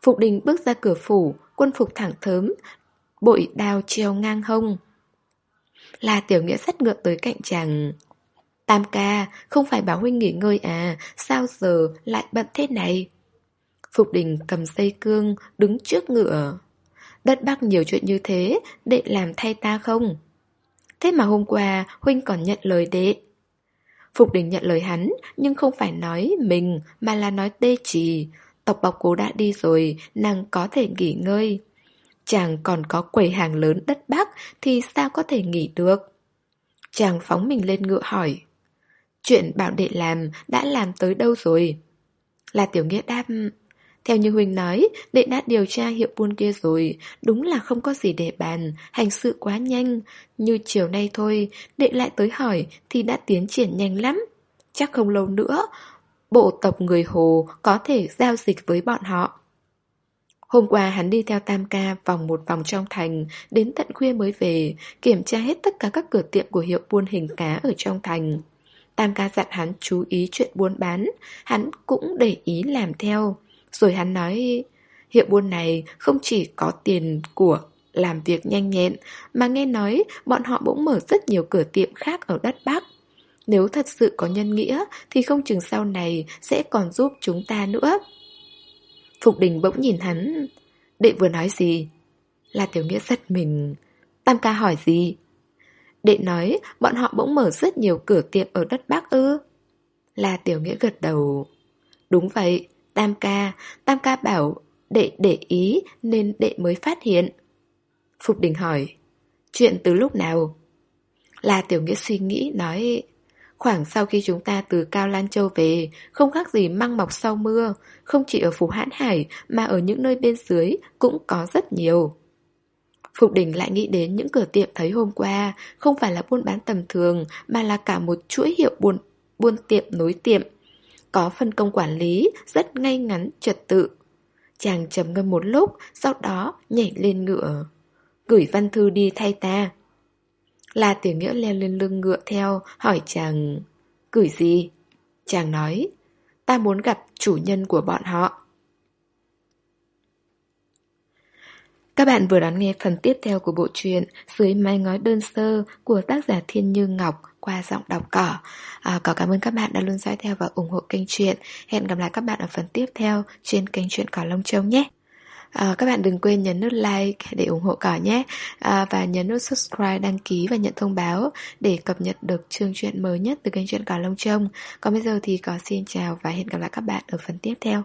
Phục đình bước ra cửa phủ, quân phục thẳng thớm, bội đao treo ngang hông. Là tiểu nghĩa sắt ngựa tới cạnh chàng. Tam ca, không phải bảo huynh nghỉ ngơi à, sao giờ lại bận thế này? Phục đình cầm dây cương, đứng trước ngựa. Đất Bắc nhiều chuyện như thế, đệ làm thay ta không? Thế mà hôm qua, huynh còn nhận lời đệ. Phục đình nhận lời hắn, nhưng không phải nói mình, mà là nói tê trì. Tộc bọc cố đã đi rồi, nàng có thể nghỉ ngơi. Chàng còn có quầy hàng lớn đất Bắc thì sao có thể nghỉ được? Chàng phóng mình lên ngựa hỏi. Chuyện bảo đệ làm đã làm tới đâu rồi? Là tiểu nghĩa đáp... Theo như huỳnh nói, đệ đã điều tra hiệu buôn kia rồi, đúng là không có gì để bàn, hành sự quá nhanh. Như chiều nay thôi, đệ lại tới hỏi thì đã tiến triển nhanh lắm. Chắc không lâu nữa, bộ tộc người Hồ có thể giao dịch với bọn họ. Hôm qua hắn đi theo Tam Ca vòng một vòng trong thành, đến tận khuya mới về, kiểm tra hết tất cả các cửa tiệm của hiệu buôn hình cá ở trong thành. Tam Ca dặn hắn chú ý chuyện buôn bán, hắn cũng để ý làm theo. Rồi hắn nói, hiệu buôn này không chỉ có tiền của làm việc nhanh nhẹn, mà nghe nói bọn họ bỗng mở rất nhiều cửa tiệm khác ở đất Bắc. Nếu thật sự có nhân nghĩa Thì không chừng sau này Sẽ còn giúp chúng ta nữa. Phục đình bỗng nhìn hắn Đệ vừa nói gì? Là tiểu nghĩa giật mình. Tam ca hỏi gì? Đệ nói bọn họ bỗng mở rất nhiều cửa tiệm ở đất Bắc ư? Là tiểu nghĩa gật đầu. Đúng vậy Tam ca Tam ca bảo đệ để ý Nên đệ mới phát hiện Phục đình hỏi Chuyện từ lúc nào Là tiểu nghĩa suy nghĩ nói Khoảng sau khi chúng ta từ Cao Lan Châu về, không khác gì măng mọc sau mưa, không chỉ ở Phủ Hãn Hải mà ở những nơi bên dưới cũng có rất nhiều. Phục Đình lại nghĩ đến những cửa tiệm thấy hôm qua, không phải là buôn bán tầm thường mà là cả một chuỗi hiệu buôn, buôn tiệm nối tiệm. Có phân công quản lý, rất ngay ngắn, trật tự. Chàng trầm ngâm một lúc, sau đó nhảy lên ngựa. Gửi văn thư đi thay ta. La Tiểu Nghĩa leo lên lưng ngựa theo, hỏi chàng, gửi gì? Chàng nói, ta muốn gặp chủ nhân của bọn họ. Các bạn vừa đón nghe phần tiếp theo của bộ truyện Dưới mái ngói đơn sơ của tác giả Thiên Như Ngọc qua giọng đọc cỏ. À, cỏ cảm ơn các bạn đã luôn dõi theo và ủng hộ kênh truyện. Hẹn gặp lại các bạn ở phần tiếp theo trên kênh truyện Cỏ Lông Châu nhé. À, các bạn đừng quên nhấn nút like để ủng hộ cỏ nhé à, Và nhấn nút subscribe, đăng ký và nhận thông báo Để cập nhật được chương truyện mới nhất từ kênh truyện Cỏ Lông Trông Còn bây giờ thì cỏ xin chào và hẹn gặp lại các bạn ở phần tiếp theo